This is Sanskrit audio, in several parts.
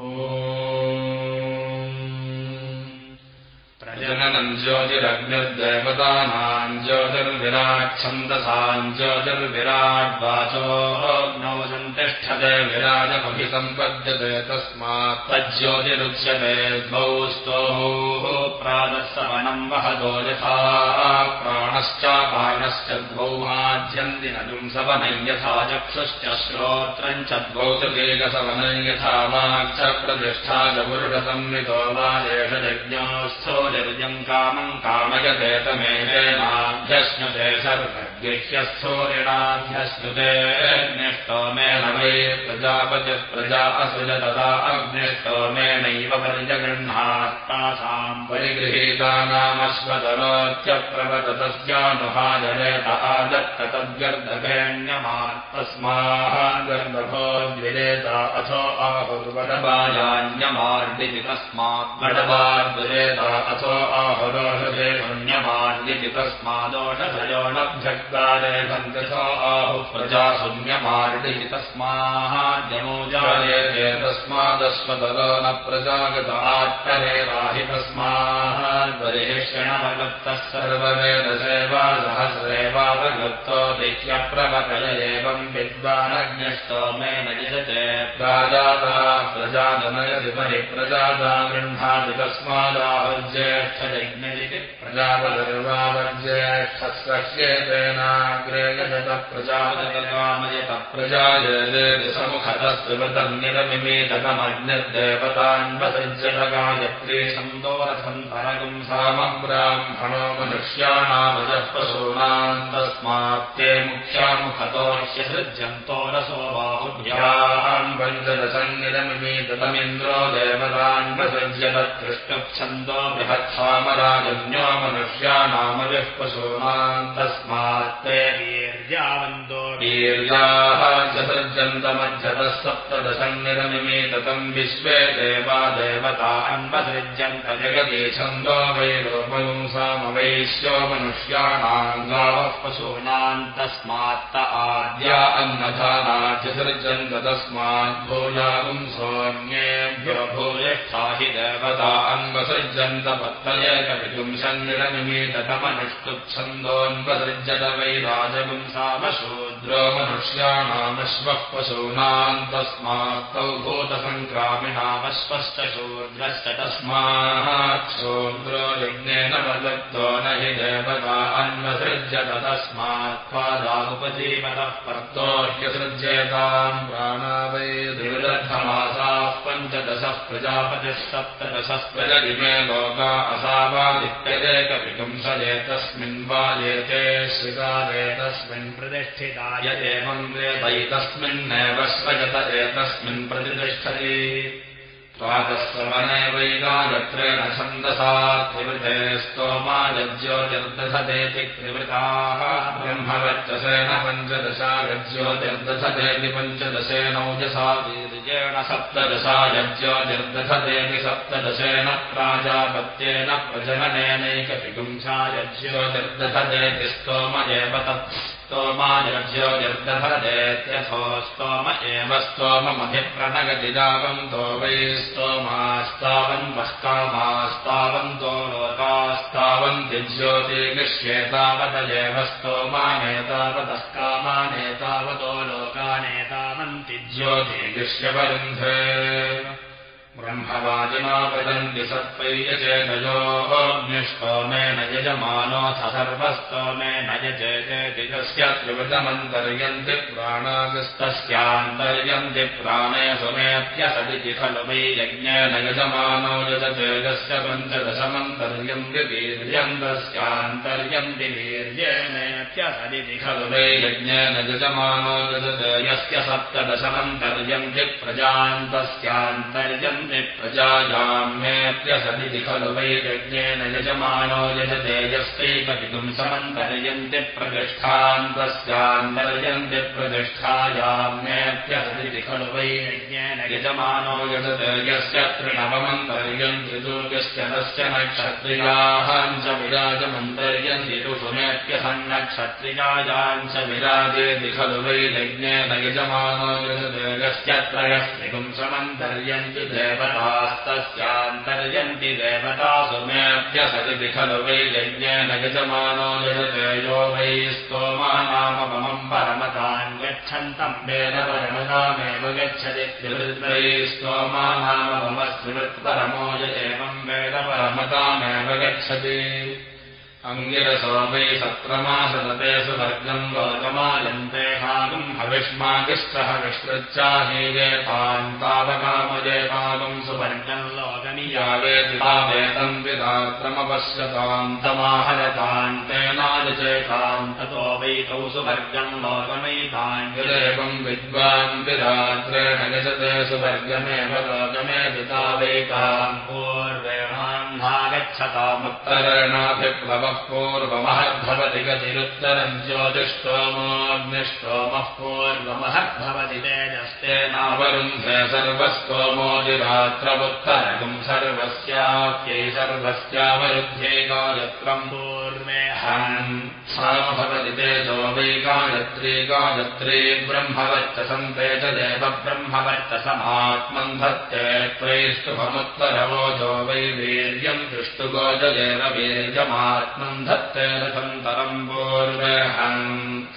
Oh. प्रजननम् ज्योतिरग्निर्देवतानाम् ज्योतिर्विराट्छन्दसाम् ज्योतिर्विराड्वाचो नौ सन्तिष्ठते विराजमभिसम्पद्यते तस्मात् तज्ज्योतिरुच्यते द्वौ स्तोः प्रादःसवनम् वहतो यथा प्राणश्चापायनश्च द्वौ माध्यन्ति नजुम् सवनम् यथा चक्षुश्च श्रोत्रम् च द्वौ च वेगसवनम् यथा च पुरुषसंवितो वा एष यज्ञोऽस्थो कामम् कामयतेतमेतेनाभ्यश्नुते सर्वगृह्यस्थोरिणाभ्यश्नुते स्तोमेन वै प्रजापतिः प्रजा असृज तदा अग्निष्टोमेनैव परिजगृह्णात्तासाम् परिगृहीतानामश्वतरोत्यप्रवततस्यानुहाजरेत आदत्त तद्गर्दभेण्यमात्तस्माः गर्दभो द्विरेता अथो आहुर्वडबायान्यमार्दिति तस्मात् वडबाद्विरेता अथो आहुरोषधे पुण्यमार्दिति तस्मादोषधयो आहुः प्रजा शून्यमार्दिति तस्माद्यमोजायते तस्मादश्वतरो न प्रजागतात्तरे राहि तस्माद्वरिहिष्यणभगत्तः सर्ववेदसेवा सहस्रेवावगत्तो दिह्यप्रवकय एवम् विद्वानज्ञस्तोमेन यजते प्राजाता प्रजातनयति परिप्रजाता गृह्णाति तस्मादाहुज्येष्ठयज्ञदिति प्रजापतिर्वावर्ज्येष्ठस्वह्येतेनाग्रे गजत प्रजापतिर्वामयत प्रजायते समुखतस्त्रिवृतम् निरमिमेतकमग्निर्देवतान्वसज्जगायत्री छन्दोरथन्तरगम् सामब्राह्मणो मनुष्याणामजः पशूनाम् तस्मात्ते मुख्यामुखतोऽस्य सृज्यन्तो रसो बाहुभ्याम् पञ्चदशन्निरमिमेतमिन्द्रो देवतान्वसज्जतत्कृष्णच्छन्दो बृहत्सामराजन्यो मनुष्याणामजः वीर्याः च सृज्यन्तमध्यतः सप्तदशन्निरमिमेततम् विश्वे देवा देवता अन्वसृज्यन्त जगति छन्दो वै रूपगुंसामवैश्यो मनुष्याणाम् गावः पशूनाम् तस्मात्त आद्या अन्नधाना च सृज्यन्त तस्मात् भूयागुंसोऽन्येभ्यो भूयष्ठा हि देवता अन्वसृज्यन्त पत्तयकविपुंसन्निरमिमेततमनुष्टुच्छन्दोऽन्वसृज्यत वै मनुष्याणामश्वः पशूनाम् तस्मात्तौ भूतसङ्क्रामिणामश्वश्च शूद्रश्च तस्मात् शूद्रो यज्ञेन प्रदत्तो न हि देवता अन्वसृज्यत तस्मात् पादामुपजीवतः पर्तो ह्यसृज्येताम् प्राणा वै द्विदधमासाः पञ्चदशः प्रजापतिः सप्तदशः प्रजरिमे लोका असावादित्यदेकविपुंसये तस्मिन् वायेते श्रिकारे तस्मिन् प्रतिष्ठिताय एवम् वेदैतस्मिन्नेव स्वजत एतस्मिन् प्रतिष्ठति। प्रातःश्रवणे वैगायत्रेण छन्दसा त्रिवृते स्तोमा यज्योतिर्दधतेति त्रिवृताः। ब्रह्मवर्चसेन पञ्चदशा यज्योतिर्दधतेति पञ्चदशेनौजसा वीर्येण सप्तदशा यज्योतिर्दधतेति सप्तदशेन प्राजापत्येन प्रजननेनैकपिगुंसा यज्योतिर्दधतेति स्तोम एव तत् स्तोमायज्योतिर्दधतेत्यथो स्तोम एव स्तोममधिप्रणगतिजावन्तो वै स्तोमास्तावन्वः कामास्तावन्तो लोकास्तावन्ति ज्योतिगृह्येतावतयेव स्तोमानेतावतः कामानेतावतो लोकानेतावन्ति ज्योतिगृह्यवरुन्धे ब्रह्मवादिना वदन्ति सत्त्वैयचेतयोऽग्निष्टोमेन यजमानोऽथ सर्वस्तोमेन यजेतेति तस्य त्रिवृतमन्तर्यन्ति प्राणागस्तस्यान्तर्यन्ति प्राणे सुमेत्यसदिति खलु वै यज्ञेन यजमानो यजतेजस्य पञ्चदशमन्तर्यन्ति वीर्यन्तस्यान्तर्यन्ति वीर्येणेत्यसदिति खलु वै यज्ञेन यजमानो यजतेजस्य सप्तदशमन्तर्यन्ति प्रजान्तस्यान्तर्यन्ति प्रजायाम्येत्यसदिति खलु वै यज्ञेन यजमानो यजतेजस्यैकपितुम् समन्तर्यन्ति प्रतिष्ठान्तस्यान्तर्यन्ति प्रतिष्ठायाम्येत्यसदिति खलु वै यज्ञेन यजमानो यजतेजस्य त्रिनवमन्तर्यन्ति दुर्गस्य तस्य नक्षत्रियाहाञ्च विराजमन्तर्यन्ति ऋषुमेत्यसन्नक्षत्रियायाञ्च विराजेति खलु वै यज्ञेन यजमानो यजतेजस्य त्रयस्त्रिपुंसमन्तर्यन्ति देवतास्तस्यान्तर्यन्ति देवतासु मेऽभ्यसति खलु वै यज्ञेन यजमानो यजते यो वै स्तोमानाममम् परमतान् गच्छन्तम् वेद परमतामेव गच्छति त्रिवृद्वै स्तोमानाममस्त्रिवृत्परमो यजेमम् वेद परमतामेव गच्छति अङ्गिरसो वै सत्रमासदते सुवर्गम् लोकमायन्ते हागम् हविष्मागिष्टः विष्कृच्चाहीयेतान् तावकामजेतागम् सुवर्गम् लोकनियावेदितावेतम् विदात्रमपश्यताम् तमाहरतान् तेनादिचेताम् ततो वैतौ सुवर्गम् लोकमैतान् विदेवम् विद्वान् विरात्रेण गजते सुवर्गमेव लोकमेदिता वैताम् पूर्वेणान्धागच्छतामुत्तरेणाभिप्लवः पूर्वमहद्भवति गतिरुत्तरम् ज्योतिष्टोमोऽग्निष्टोमः पूर्वमहद्भवति तेजस्तेनावरुन्धे सर्वस्तोमोदिरात्रमुत्तरगम् सर्वस्याख्यै सर्वस्यावरुध्ये गायत्रम् पूर्वेऽहम् सामभवति तेजो वै गायत्री गायत्री ब्रह्मवर्चसन्ते च देव ब्रह्मवर्चसमात्मन् धत्ते त्वैष्टुभमुत्तरवोजो वै वीर्यम् दृष्टुगोजयेव वीर्यमात्मन् धत्ते रसन्तरम् पूर्वेऽहम्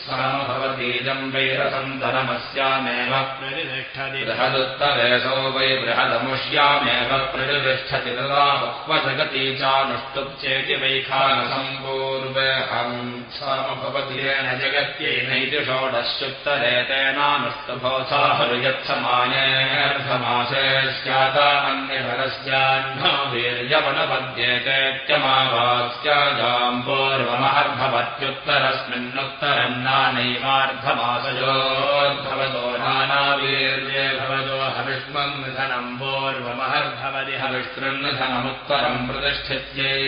सामभवतीजम् वै रसन्तरमस्यामेव प्रतिष्ठति बृहदुत्तरेशो वै बृहदमुष्यामेव प्रतिष्ठति तदा बह्वजगती चानुष्टुप्चेति वैखानसम्पूर्वेऽहम् सामभवतीरेण जगत्यैनैति षोडश्युत्तरे तेनानुष्टुभोसाहरुयत्समानेऽर्धमासे स्यातामन्यभरस्याह्नो वीर्यवनपद्येतेत्यमावास्याजाम् पूर्वमहर्भवत्युत्तरस्मिन्नुत्तरम् नानैवार्धमासयोर्भवतो नानावीर्ये भवतो हविष्मम् निधनम् पूर्वमहर्भवति हविष्णन्निधनमुत्तरम् प्रतिष्ठित्यै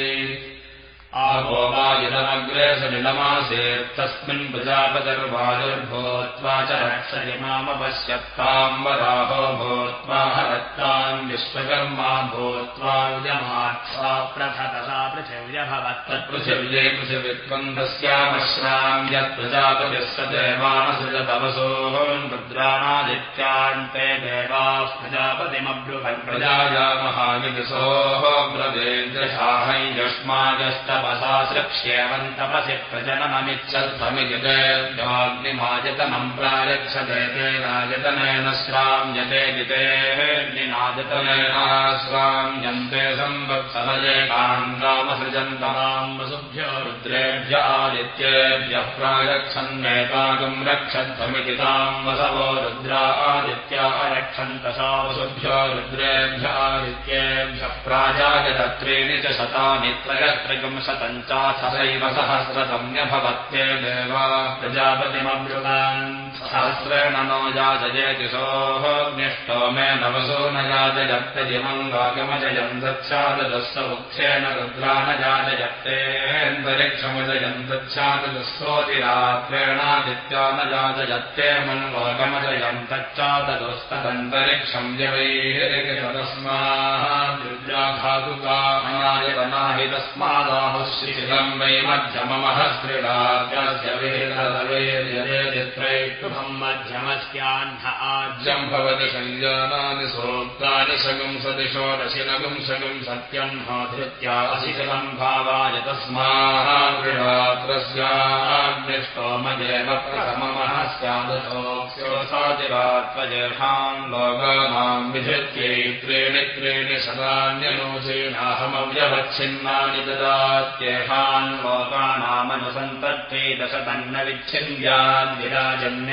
आपो वायुरमग्रे सलिलमासेत्तस्मिन् प्रजापतिर्वायुर्भूत्वा च रक्षयिमामपश्यत्ताम् वराहो भूत्वा हरत्ताम् विश्वकर्मा भूत्वा विजमात्सा प्रथतसा यत्प्रजापतिः स देवानसृजतवसोः रुद्राणादित्यान्ते देवाः प्रजापतिमब्रुवन्। प्रजायामहाविदसोः ब्रवेन्द्रशाहै यस्मागस्त प्रजननमिच्छध्वमिति तेभ्योऽग्निमायतनम् प्रायच्छते तेनायतनेन श्राम्यते जितेर्निनायतनेनाश्राम्यन्ते संवत्सरये काङ्गामसृजन्तमाम् वसुभ्यो रुद्रेभ्य आदित्येभ्यः प्रायच्छन्नेतागम् रक्षध्वमिति ताम् वसवो रुद्रा आदित्या अरक्षन्त सा वसुभ्यो रुद्रेभ्य आदित्येभ्यः प्राजायतत्रीणि च शतानि त्रयत्रिकम् शतञ्चाथसैव सहस्रतम्यभवत्ये देवा प्रजापतिमब्रुवान् सहस्रेण नो याजयेति सोऽग्निष्टो मे नवसो न याजयत्यजिमङ्गागमजयम् दच्छाददस्स उक्षेण रुद्रा न याजयत्तेऽन्तरिक्षमजयम् दच्छाददस्सोतिरात्रेणादित्या न याजयत्ते मन्वागमजयम् तच्चाददस्तदन्तरिक्षम् जवैरेकतस्माद्रुद्राघातुकामनायतनाहि तस्मादाहुः श्रीशिलम् वै मध्यममः स्त्रिराज्यस्य वेदवेदित्रैष्टुभम् मध्यमस्याह्न आज्यम् भवति सञ्जानानि सोक्तानि सगम् सदिशोदशि नगुम् सगम् सत्यम् धृत्या अशिशिलम् भावाय तस्माहात्रस्याग्निष्टोमदेव प्रथममः स्यादशोक्स्योसादिरात्मजेषाम् लोकानाम् विधृत्यै त्रीणि त्रीणि सदान्यनोचेनाहमव्यवच्छिन्नानि ददात्येषाम् लोकानामनुसन्तत्ते दशतन्न विच्छिन्द्याद्विराजन्येद्विच्छिनदानेत्यसयासहस्रसंन्यासे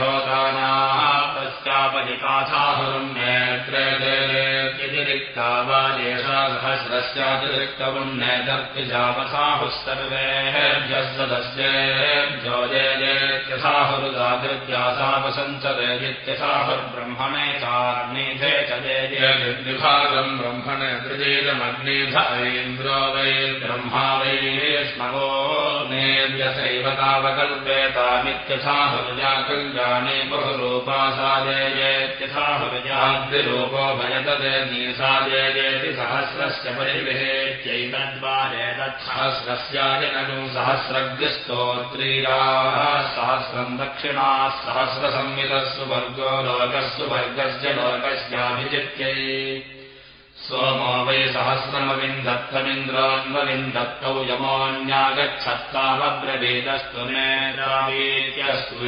होतानाः तस्यापदिकाथाहुरम् नेत्रे व्यतिरिक्त अतिरिक्ता वा एषा सहस्रस्यातिरिक्तपुण्येतर्पिजापसाहुः सर्वेभ्यस्वदस्येभ्यो जेत्यथाहुरुदाकृत्यासापसञ्चदेत्यथाहुर्ब्रह्मणे चाग्निधे च जेद्विभागम् ब्रह्मणे त्रिजेदमग्निध ऐन्द्रो वैर्ब्रह्मा वैष्णवो नेभ्यसैव तावकल्पेतामित्यथाहुर्या कल्याणे बहुरूपा सा जेत्यथाहुर्याद्विरूपो भजतदे नीसादेति सहस्रस्य परिवेत्यैतद्वारेतत्सहस्रस्यादिनगुं सहस्रज्ञस्तोत्रीयाः सहस्रम् दक्षिणाः सहस्रसंवितस्सु वर्गो लोकस्सु वर्गस्य लोकस्याभिजित्यै सोमो वै सहस्रमविन्दत्तमिन्द्रान्वविन्दत्तौ यमोऽन्यागच्छत्तावब्रवेदस्तु मेरावेत्यस्तु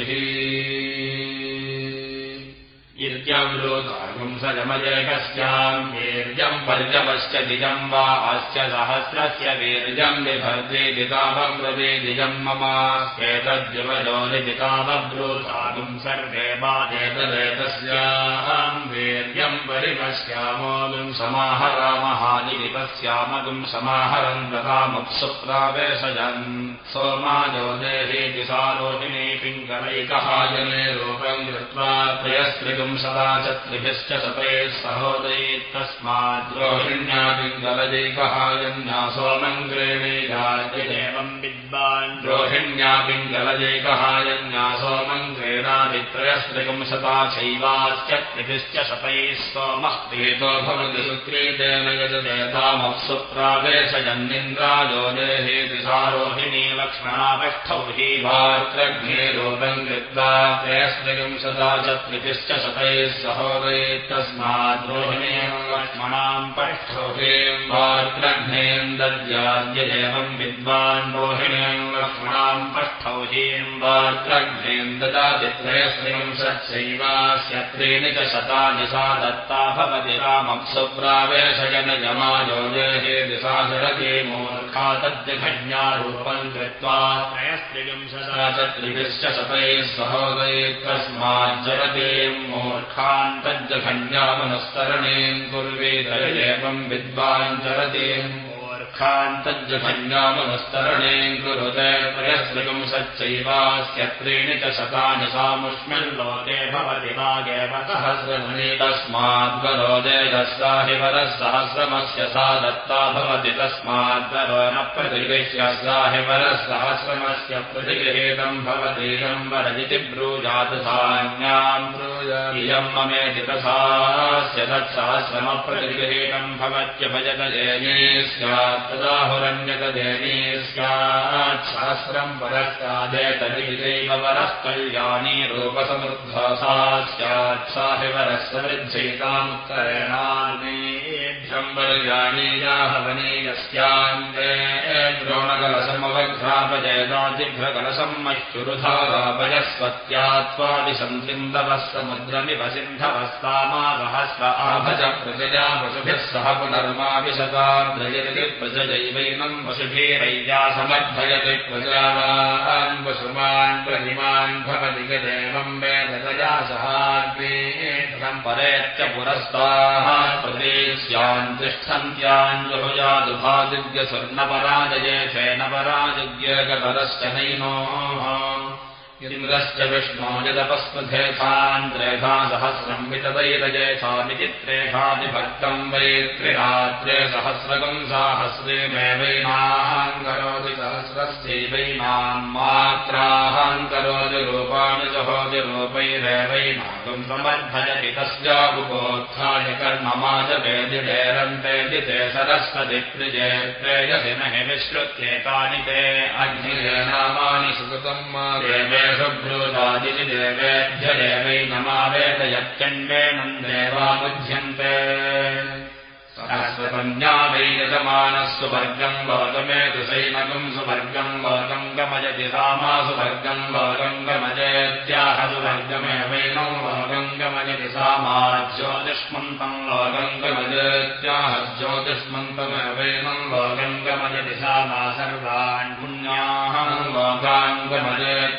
इत्यवृतागुंसजमजकस्याम् वीर्यम् पर्यपश्च दिजम् वा अस्य सहस्रस्य वीर्यम् विभर्ते दितावब्रवे दिजम् ममास्येतद्युवजोनिदितावब्रूतागुम् सर्वे वा एतदेतस्याम् वीर्यम् परिपश्यामोऽगुम् समाहरामहानिपश्यामगुम् समाहरम् दतामुत्सुप्रावेशयन् सोमाजो देहे दिशारोहिणी पिङ्गलैकहायने रूपम् कृत्वा त्रयस्त्रिगुम् सदा त्रिभिश्च सतैः सहोदयित्तस्माद्रोहिण्यापिङ्गलजैकहायन्या सोमङ्ग्रेणीयाजयेवम् विद्वान् द्रोहिण्या पिङ्गलजैकहायन्या सोमङ्ग्रेणादित्रयस्त्रिगुम् सता चैवाश्च त्रिभिश्च शतैः सोमः प्रीतो भवति सुक्रीतेन यजदेतामप्सु प्रावेशयन्निन्द्राजो देहे दिशारोहिणी लक्ष्मणापष्ठौ हि वार्त्रघ्ने रूपम् कृत्वा त्रयस्त्रिगुम् सदा च त्रिभिश्च शतैः सहोदयेत्तस्माद्रोहिणे लक्ष्मणाम् पष्ठोहेम् दद्याद्यदेवम् विद्वान् रोहिणीम् लक्ष्मणाम् पष्ठौहीम् वार्त्रघ्नेम् ददातित्रयस्त्रिगुम् सच्चैवास्य त्रीणि च शतानि सा दत्ता भवति रामप्सु प्रावेशयन यमायो देहे दिशा जरति मूर्खा तद्यघन्यारूपम् कृत्वा त्रयस्त्रिगुम् सदा च त्रिभिश्च शतैः सहोदयेत्तस्माज्जरति मूर्खान् तज्जघन्यामनुस्तरणेम् कुर्वेद एवम् विद्वाञ्चरति मूर्खान्तज्जघन्यामनुस्तरणेम् कुरुते त्रयस्त्रिगुम् सच्चैवास्य त्रीणि च शतानि सामुष्मिल्लोके भवति वागेव सहस्रमणि तस्माद्वरोदेजस्सा हि वरः सहस्रमस्य सा दत्ता भवति तस्माद्वरो न प्रतिगृह्य सा हि वरः सहस्रमस्य प्रतिगृहीतम् भवतीयम् ब्रूजातु सान्याम् ब्रूजाम् ममेति तथास्य तत्सहस्रमप्रतिगृहीतम् भवत्यभजगजेने स्यात् तदाहुरन्यगजेने स्यात् सहस्रम् परस्यादेतदिदैव वरः कल्याणी रूपसमृद्धा सा स्यात् सा हि वरः समृद्धैतामुत्तरेणान्मेभ्यम् वर्याणीयाः वनीयस्यान्ते द्रोणकलसमवघ्रापजयदाजिघ्रकलसम् मश्चुरुधारापयस्वत्यात्वादिसन्तिन्दवः समुद्रमिव सिन्धवस्तामासहस्र आभज प्रजया पशुभिः सह पुनर्माविशताद्रयति प्रजयैवैनम् पशुभिरैया समर्थयति प्रजावान् पशुमान् प्रतिमान् भवति गदेवम् वेदतया सहाग्नेभ्यम् परेत्य पुरस्ताः प्रदेश्यान् तिष्ठन्त्यान् बहुजादुभादिव्यस्वर्णपराजये फेनपराजज्ञकरश्च नैनोः इन्द्रश्च विष्णो यदपस्पथेथान् त्रेधा सहस्रम् वितदैरजेथामिति त्रेधादिभक्तम् वै त्रिरात्रे सहस्रकम् साहस्रेमेवैनाहम् करोति सहस्रस्यैवैनाम् मात्राहम् करोति रूपाणि सहोति रूपैरेवैनागम् समर्थयति तस्याबुपोत्थाय कर्ममाजवेदिडेरन्तेति ते सरस्वति त्रिजे प्रेयसि न हि विश्रुत्येतानि ते अग्निरेणामानि सुकृतम् मा देवे शुभ्रूतादिति देवेभ्य देवै नमावेद यत्यन्वेनम् देवामुध्यन्ते सहस्रपञ्जा वै यजमानः सुवर्गम् वोगमेतु सैनकम् सुवर्गम् वोगम् गमयति रामा सुवर्गम् वोगम् गमजेत्याह सुवर्गमेवैनम् वोगम् गमयति सामा ज्योतिष्मन्तम् लोकम् गमजेत्याह ज्योतिष्मन्तमेवैनम् वोगम् गमयति सामा सर्वान् पुण्याः लोकान् गमजेत्याह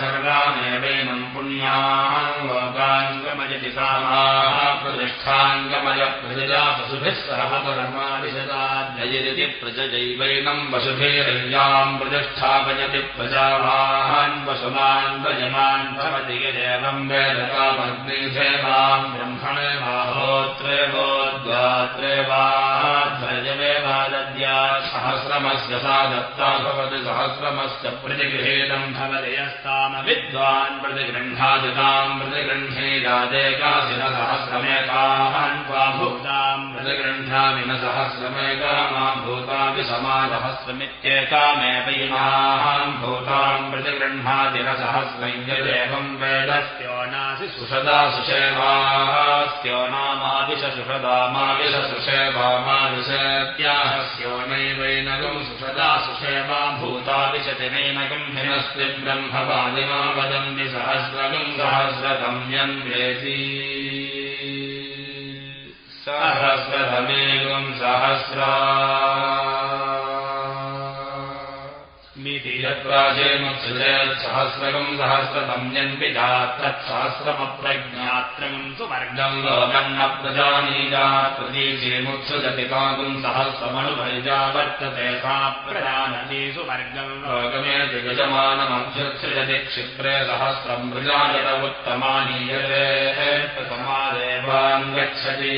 सर्वानेवैनम् पुण्याः लोकान् गमयति सामा प्रतिष्ठाङ्गमय प्रजया पशुभिः सह परमादिशताद्ययति प्रजजैवैनम् वसुभिरय्याम् प्रतिष्ठापयति प्रजावान् वसुमान् प्रजमान् भवति यदेवम् वेदकामग्निसेवाम् ब्रह्मणे वाध्वजमेवादद्या सहस्रमस्य सा दत्ता भवति सहस्रमस्य प्रतिगृहेदम् भवति यस्तामविद्वान् प्रतिगृह्णादिताम् प्रतिगृह्णेयादेकाशिनसहस्रमेकान् भूताम् प्रतिगृह्णामि न सहस्रमेका मा भूतापि समासहस्रमित्येकामेव इमान् भूताम् प्रतिगृह्णाति न सहस्रैर्यदेवम् वेदस्यो नासि सुषदा सुषेवास्यो नामादिश सुषदामादिश सुषेवामादिशत्याहस्यो नैवैनगम् सुषदा सुषेवा भूतादिशति नैनगम् हिनस्ति ब्रह्मवादिमा वदन्ति सहस्रगम् सहस्रगम्यम् वेति सहस्रधमेकम् सहस्रा यत्राजेमुत्सृजेत्सहस्रकम् सहस्रतम्यन्विजा तत्सहस्रमप्रज्ञात्रम् सुवर्गम् लोकन्न प्रजानीजात् प्रतीचेमुत्सृजति काकुम् सहस्रमनुभैजा वर्तते सा प्रजानती सुवर्गम् लोकमे दिगजमानमभ्युत्सृजति क्षिप्रे सहस्रम् प्रजायत उत्तमानीयते समादेवान् गच्छति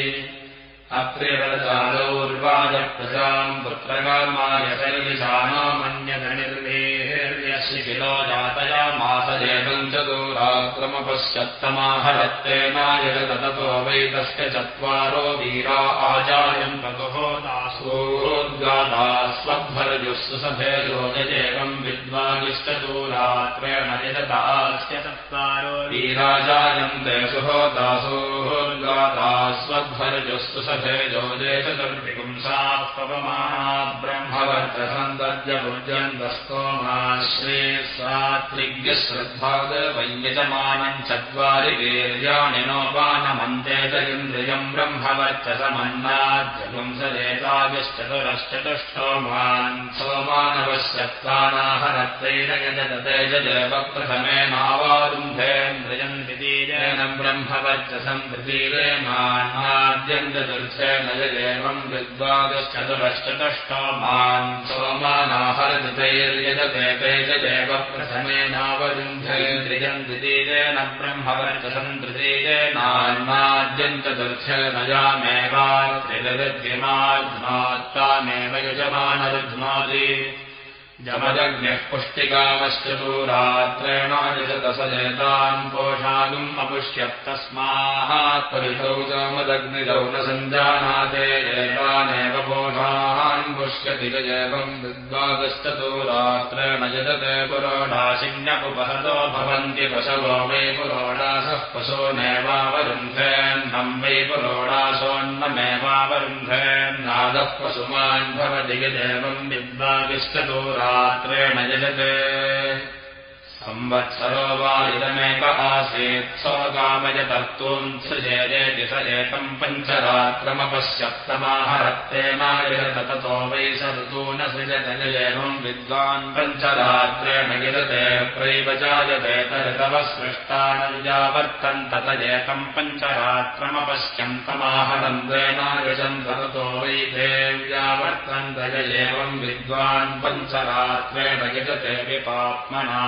अत्रेवचादौर्वाजप्रजाम् पुत्रकामाय जातया मासजेतम् चतुराक्रमपश्चत्तमाहरत्तेनायततो वैतस्य चत्वारो वीरा आचार्यम् ततुः दासोद्गादास्वद्भरजुस्सुसभेजो यजेवम् विद्वानिश्चतुरात्रेण यजतास्य चत्वारो वीराचार्यन्ते सुहो दासोर्गादास्वद्भरजुस्सुसभेजो ये चतुर्विपुंसात्पवमा ब्रह्मवर्तसन्दर्यभुजन्तस्तोमाश्रे स्वात्रिज्ञश्रद्धादवैयजमानम् चत्वारि वीर्याणि नोपानमन्ते च इन्द्रियम् ब्रह्मवर्चसमन्नाद्यपुंसरेताभिश्चतुरश्चतुष्टोमान् सोमानवश्चत्वानाहरत्वैन यजते जदेव प्रथमेनावारुन्धेन्द्रियम् द्वितीयेन ब्रह्मवर्चसम् तृतीयेनाद्यम् चतुर्थेन यदेवम् विद्वादश्चतुरश्चतुष्टोमान् सोमानाहरतैर्यजते तेजदेव प्रथमेनावरुन्धेन्द्रियम् द्वितीयेन ब्रह्मवर्चसम् तृतीयेनान्नाद्यम् चतुर्थेन यामेवात्रिदद्यमात्तामेव यजमानरुध्मादि जमदग्निः पुष्टिकामश्चतुरात्रेणादिशतसजेतान् पोषागुम् अपुष्यत्तस्मात् परितौ जमदग्निजौ न सञ्जानाते एतानेव पोषान् पुष्यति च एवम् विद्वादश्चतुरात्रेण यजते पुरोडाशिन्यपुपहतो भवन्ति पशवो वै पुरोडासः पशो नैवावरुन्धेन्नम् वै पुरोडासोऽन्नमेवावरुन्धेन्नादः पशुमान् भवति यदेवम् विद्वादिश्चतुरा यजते संवत्सरो वा इदमेक आसीत् स्वकामयतत्त्वम् सृजेति स एतम् पञ्चरात्रमपश्यप्तमाहरत्तेनायत ततो वै स ऋतू न सृजत एवम् विद्वान् पञ्चरात्रेण यजते प्रैव जायते तऋतव सृष्टा न व्यावर्तन् तत एतम् पञ्चरात्रमपश्यन्तमाहरन्त्रेणायजम् ततो वै ते व्यावर्तन्त एवम् विद्वान् पञ्चरात्रेण यजते विपात्मना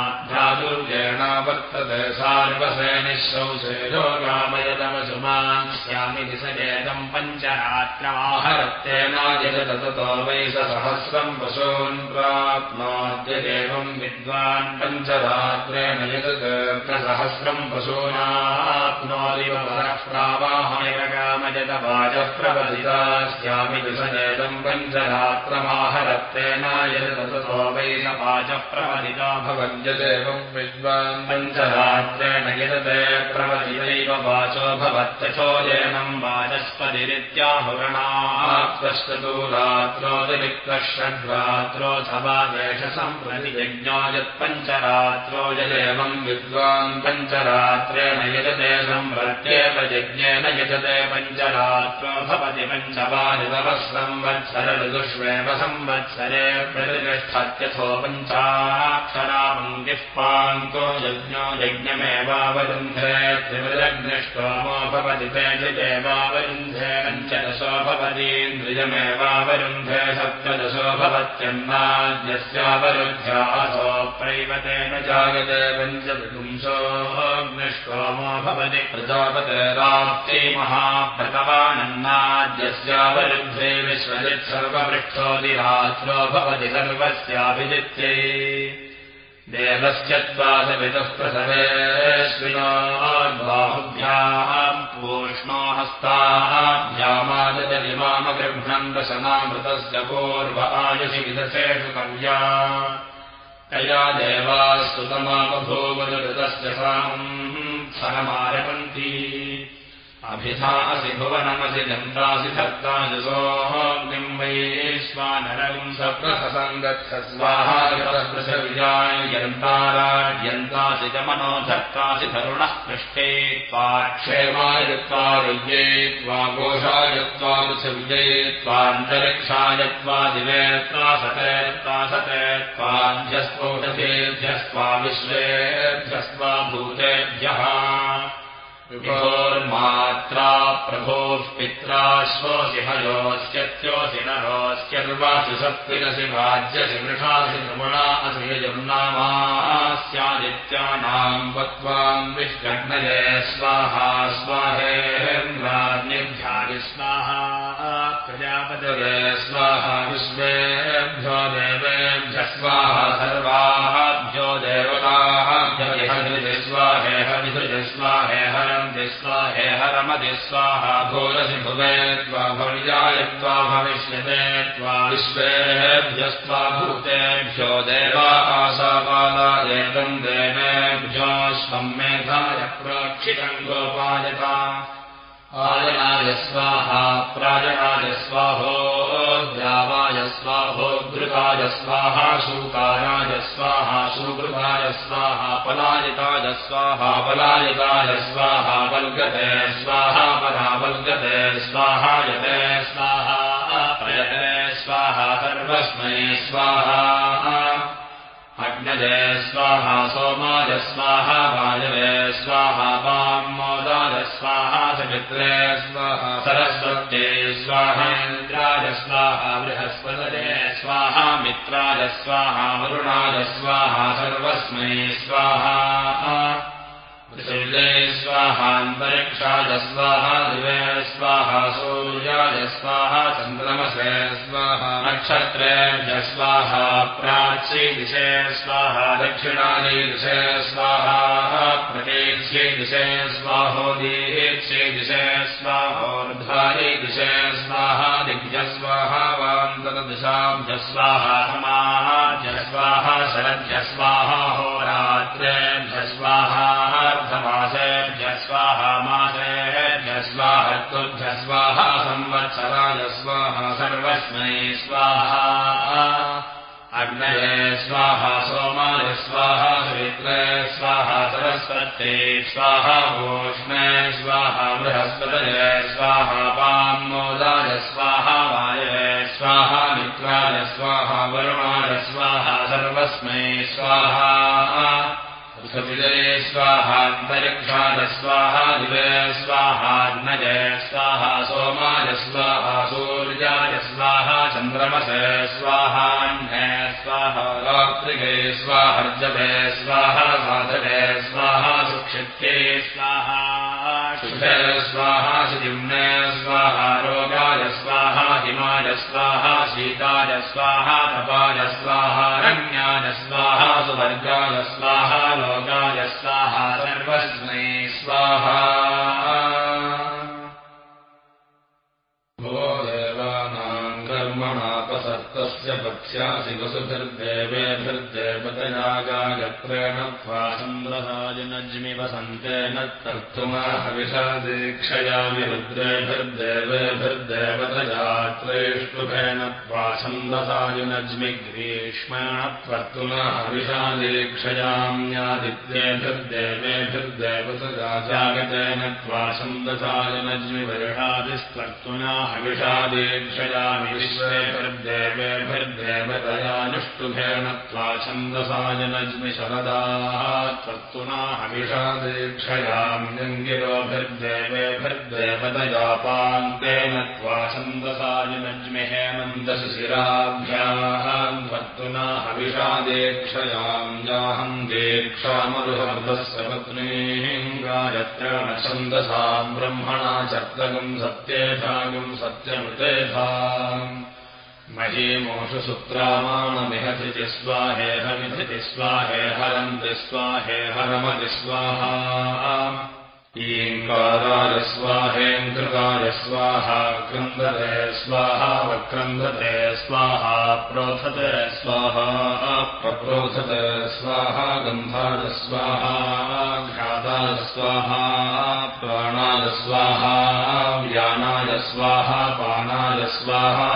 दुर्गेणा वर्तते सार्वसेनिश्रौसेजोगामयतमसुमान् स्यामि निसजेतम् पञ्चरात्रमाहरत्तेनायजत ततो वै स सहस्रम् पशून् प्राप्नोद्यदेवम् विद्वान् पञ्चरात्रेण यजतसहस्रम् पशूनाप्नोदिव परः प्रावाहमिवगामयत वाचः प्रवदिता स्यामि विसजेतम् पञ्चरात्रमाहरत्तेनायजत ततो वै स वाचः प्रवदिता भवन्यदेवम् विद्वान् पञ्चरात्रेण यजते प्रवदितैव वाचो भवत्यचोजनम् वाचस्पतिरित्याहुरणात्तूरात्रोदिक्तषड्रात्रोऽथवा वेषसम्प्रति यज्ञो यत्पञ्चरात्रो यदेवम् विद्वान् पञ्चरात्रेण यजते सम्प्रत्येव यज्ञेन यजते पञ्चरात्रो भवति संवत्सरऋदुष्वेव संवत्सरे प्रतिष्ठत्यथो पञ्चाक्षरामङ्गिः पान्तो यज्ञो यज्ञमेवावरुन्धे त्रिमृदग्निष्टोमो भवति तेजदेवावरुन्धे पञ्चदशो भवतीन्द्रियमेवावरुन्धे सप्तदशो भवत्यन्नाद्यस्यावरुद्ध्यासो प्रैवतेन जायते पञ्चविपुंसोऽग्निष्टोमो भवति प्रजापतेराप्ते महाप्रतवानन्नाद्यस्यावरुद्धे विश्वजित् सर्वपृष्ठोदिरात्रो भवति सर्वस्याभिजित्यै देवस्य त्वासवितः प्रसवेश्विनाद्बाहुभ्याम् पूष्णो हस्ताभ्यामादजलिमामगृह्णम् दशनामृतस्य पूर्व आयुषि विदशेषु कव्या तया देवास्तुतमामभूवदृतस्य साम् सहमारपन्ती अभिधासि भुवनमसि जन्तासि धत्ताजुसोऽग्निम् वैश्वानरम् सप्रसङ्गत्सस्वाहायन्ताराज्यन्तासि च मनो धत्तासि तरुणः पृष्ठे त्वा क्षेमायत्वा रुज्ये त्वा घोषायत्वा पृथिव्ये त्वान्तरिक्षायत्वा दिवे त्वा सते त्वा सते त्वाभ्यस्फोटतेभ्यस्त्वा विश्वेभ्यस्त्वा भूतेभ्यः विभोर्मात्रा प्रभोः पित्रा श्वसिहयोस्यत्योऽसि नरोऽस्यर्वासि सत्विरसि वाज्यसि वृषासि नृमणा असि यजुर्नामास्यादित्यानाम् वक्त्वाम् विष्णग्नये स्वाहा स्वाहेन्द्राज्ञिभ्यादि स्वाहा प्रजापतये स्वाहा विश्वेभ्यो देवेभ्यः स्वाहा सर्वाभ्यो देवताभ्य स्वाहेह विसृज स्वाहे हर स्वाहे हरमधि स्वाहा भोरसि भुवे त्वा भविजायत्वा भविष्यते त्वा विश्वेभ्यस्त्वा भूतेभ्यो देवा आशापाला एतम् देवेभ्यो स्वम् मेधाय प्रोक्षितम् गोपायता। आयनाय स्वाहा प्राजनाय स्वाहो द्रावाय स्वाहो घृताय स्वाहा शूकाराय स्वाहा सुकृताय स्वाहा पलायिताय स्वाहा पलायिताय स्वाहा वल्गते स्वाहा परावल्गते स्वाहायते स्वाहा प्रयते स्वाहा सर्वस्मै स्वाहा अग्नजे स्वाहा सोमाय स्वाहा वायवे स्वाहा वाङ्मोदाय स्वाहा समित्रे स्वाहा सरस्वत्ये स्वाहेन्द्राय स्वाहा मित्राय स्वाहा वरुणाय स्वाहा सर्वस्मै स्वाहा। पृथिव्ये स्वाहान्तरिक्षाय स्वाहा दिवे स्वाहा सूर्याय स्वाहा चन्द्रमसे स्वाहा नक्षत्रेभ्य स्वाहा प्राच्यै दिशे स्वाहा दक्षिणायै दिशे स्वाहा दिशे स्वाहोदीक्ष्यै दिशे स्वाहोर्ध्वायै दिशे स्वाहा दिग्भ्य स्वाहा वान्तरदिशाभ्य स्वाहा समाहाभ्य स्वाहा शरभ्य स्वाहा होरात्रेभ्य स्वाहा मासेभ्य स्वाहा मासेभ्य स्वाहा तुभ्य स्वाहा संवत्सराय स्वाहा सर्वस्मै स्वाहा अग्नये स्वाहा सोमाय स्वाहा श्रीत्रे स्वाहा स्वाहा भूष्णे स्वाहा बृहस्पतये स्वाहा पान्मोदाय स्वाहा वायवे स्वाहा मित्राय स्वाहा वरुणाय स्वाहा सर्वस्मै स्वाहा पृथविजये स्वाहान्तरिक्षाय स्वाहा दिवे स्वाहाग्नये स्वाहा सोमाय स्वाहा सूर्याय स्वाहा चन्द्रमसे स्वाहाह्ने स्वाहा रात्रिगे स्वाहर्जवे स्वाहा साधवे स्वाहा सुक्षित्ये स्वाहा स्वाहा सुजिम्ने स्वाहा रोगाय स्वाहा हिमाय स्वाहा शीताय स्वाहा तपाय स्वाहा रण्याय स्वाहा सुवर्गाय स्वाहा लोकाय स्वाहा सर्वस्मै स्वाहा। भो देवानाम् कर्मणा अपसर्तस्य पथ्यासि वसुभिर्देवेभिर्देवतयागायत्रेण त्वासन्द्रसायनज्मि वसन्तेन तर्तुमा हविषा दीक्षयामि रुद्रेभिर्देवेभिर्देवतयात्रेष्टुभेन त्वासन्दसायुनज्मि ग्रीष्मेण त्वर्तुमा हविषा दीक्षयाम्यादित्येभिर्देवेभिर्देवतयाजागतेन त्वासन्दसायुनज्मि वर्षादिस्त्वर्तुना हविषा दीक्षयामि विश्वेभिर्देवेभिर्देवतयानुष्टुभेन त्वा छन्दसायनज्मि शरदाः त्वत्तुना हविषा दीक्षयाम्यङ्गिरोभिर्देवेभिर्देवतयापान्तेन त्वा छन्दसायनज्मि हेमन्दशिशिराभ्याः त्वत्तुना हविषा दीक्षयाम्याहम् दीक्षामरुहर्दस्य पत्नीः गायत्रेण छन्दसाम् ब्रह्मणा चर्तकम् सत्येभागम् सत्यमृतेधा सुत्रामाणमिहति स्वाहेहमिधति स्वाहे हरन्ति स्वाहे हरमति स्वाहा। ईङ्काराय स्वाहेङ्कृताय स्वाहा क्रन्दते स्वाहा वक्रन्दते स्वाहा प्रोथते स्वाहा प्रप्रोथते स्वाहा गन्धाय स्वाहा घ्राताय स्वाहा प्राणाय स्वाहा व्यानाय स्वाहा पानाय स्वाहा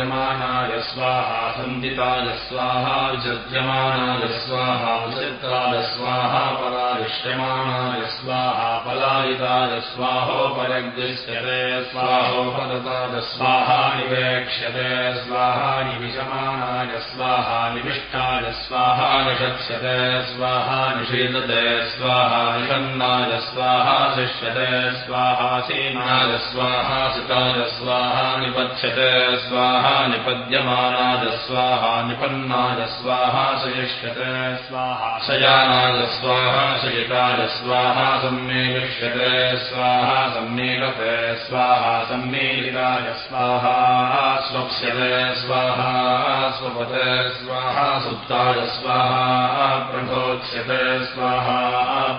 सन्दीयमानाय स्वाहा सन्दिताय स्वाहा विसर्जमानाय स्वाहा विचित्राय स्वाहा पराविष्यमाणाय स्वाहा पलायिताय स्वाहोपरग्दृश्यते स्वाहोपरताय स्वाहा निवेक्ष्यते स्वाहा निविशमानाय स्वाहा निविष्टाय स्वाहा निषत्स्यते स्वाहा निषीदते स्वाहा निषन्नाय स्वाहा शिष्यते स्वाहा सीनाय स्वाहा सिताय स्वाहा निपत्स्यते स्वाहा निपद्यमानाय स्वाहा निपन्नाय स्वाहा सयिष्यते स्वाहा शयानाय स्वाहा शयिताय स्वाहा सम्मे ष्यते स्वाहा सम्मीलते स्वाहा सम्मीलिताय स्वाहा स्वप्स्यते स्वाहा स्वपते स्वाहा सुप्ताय स्वाहा प्रबोध्स्यते स्वाहा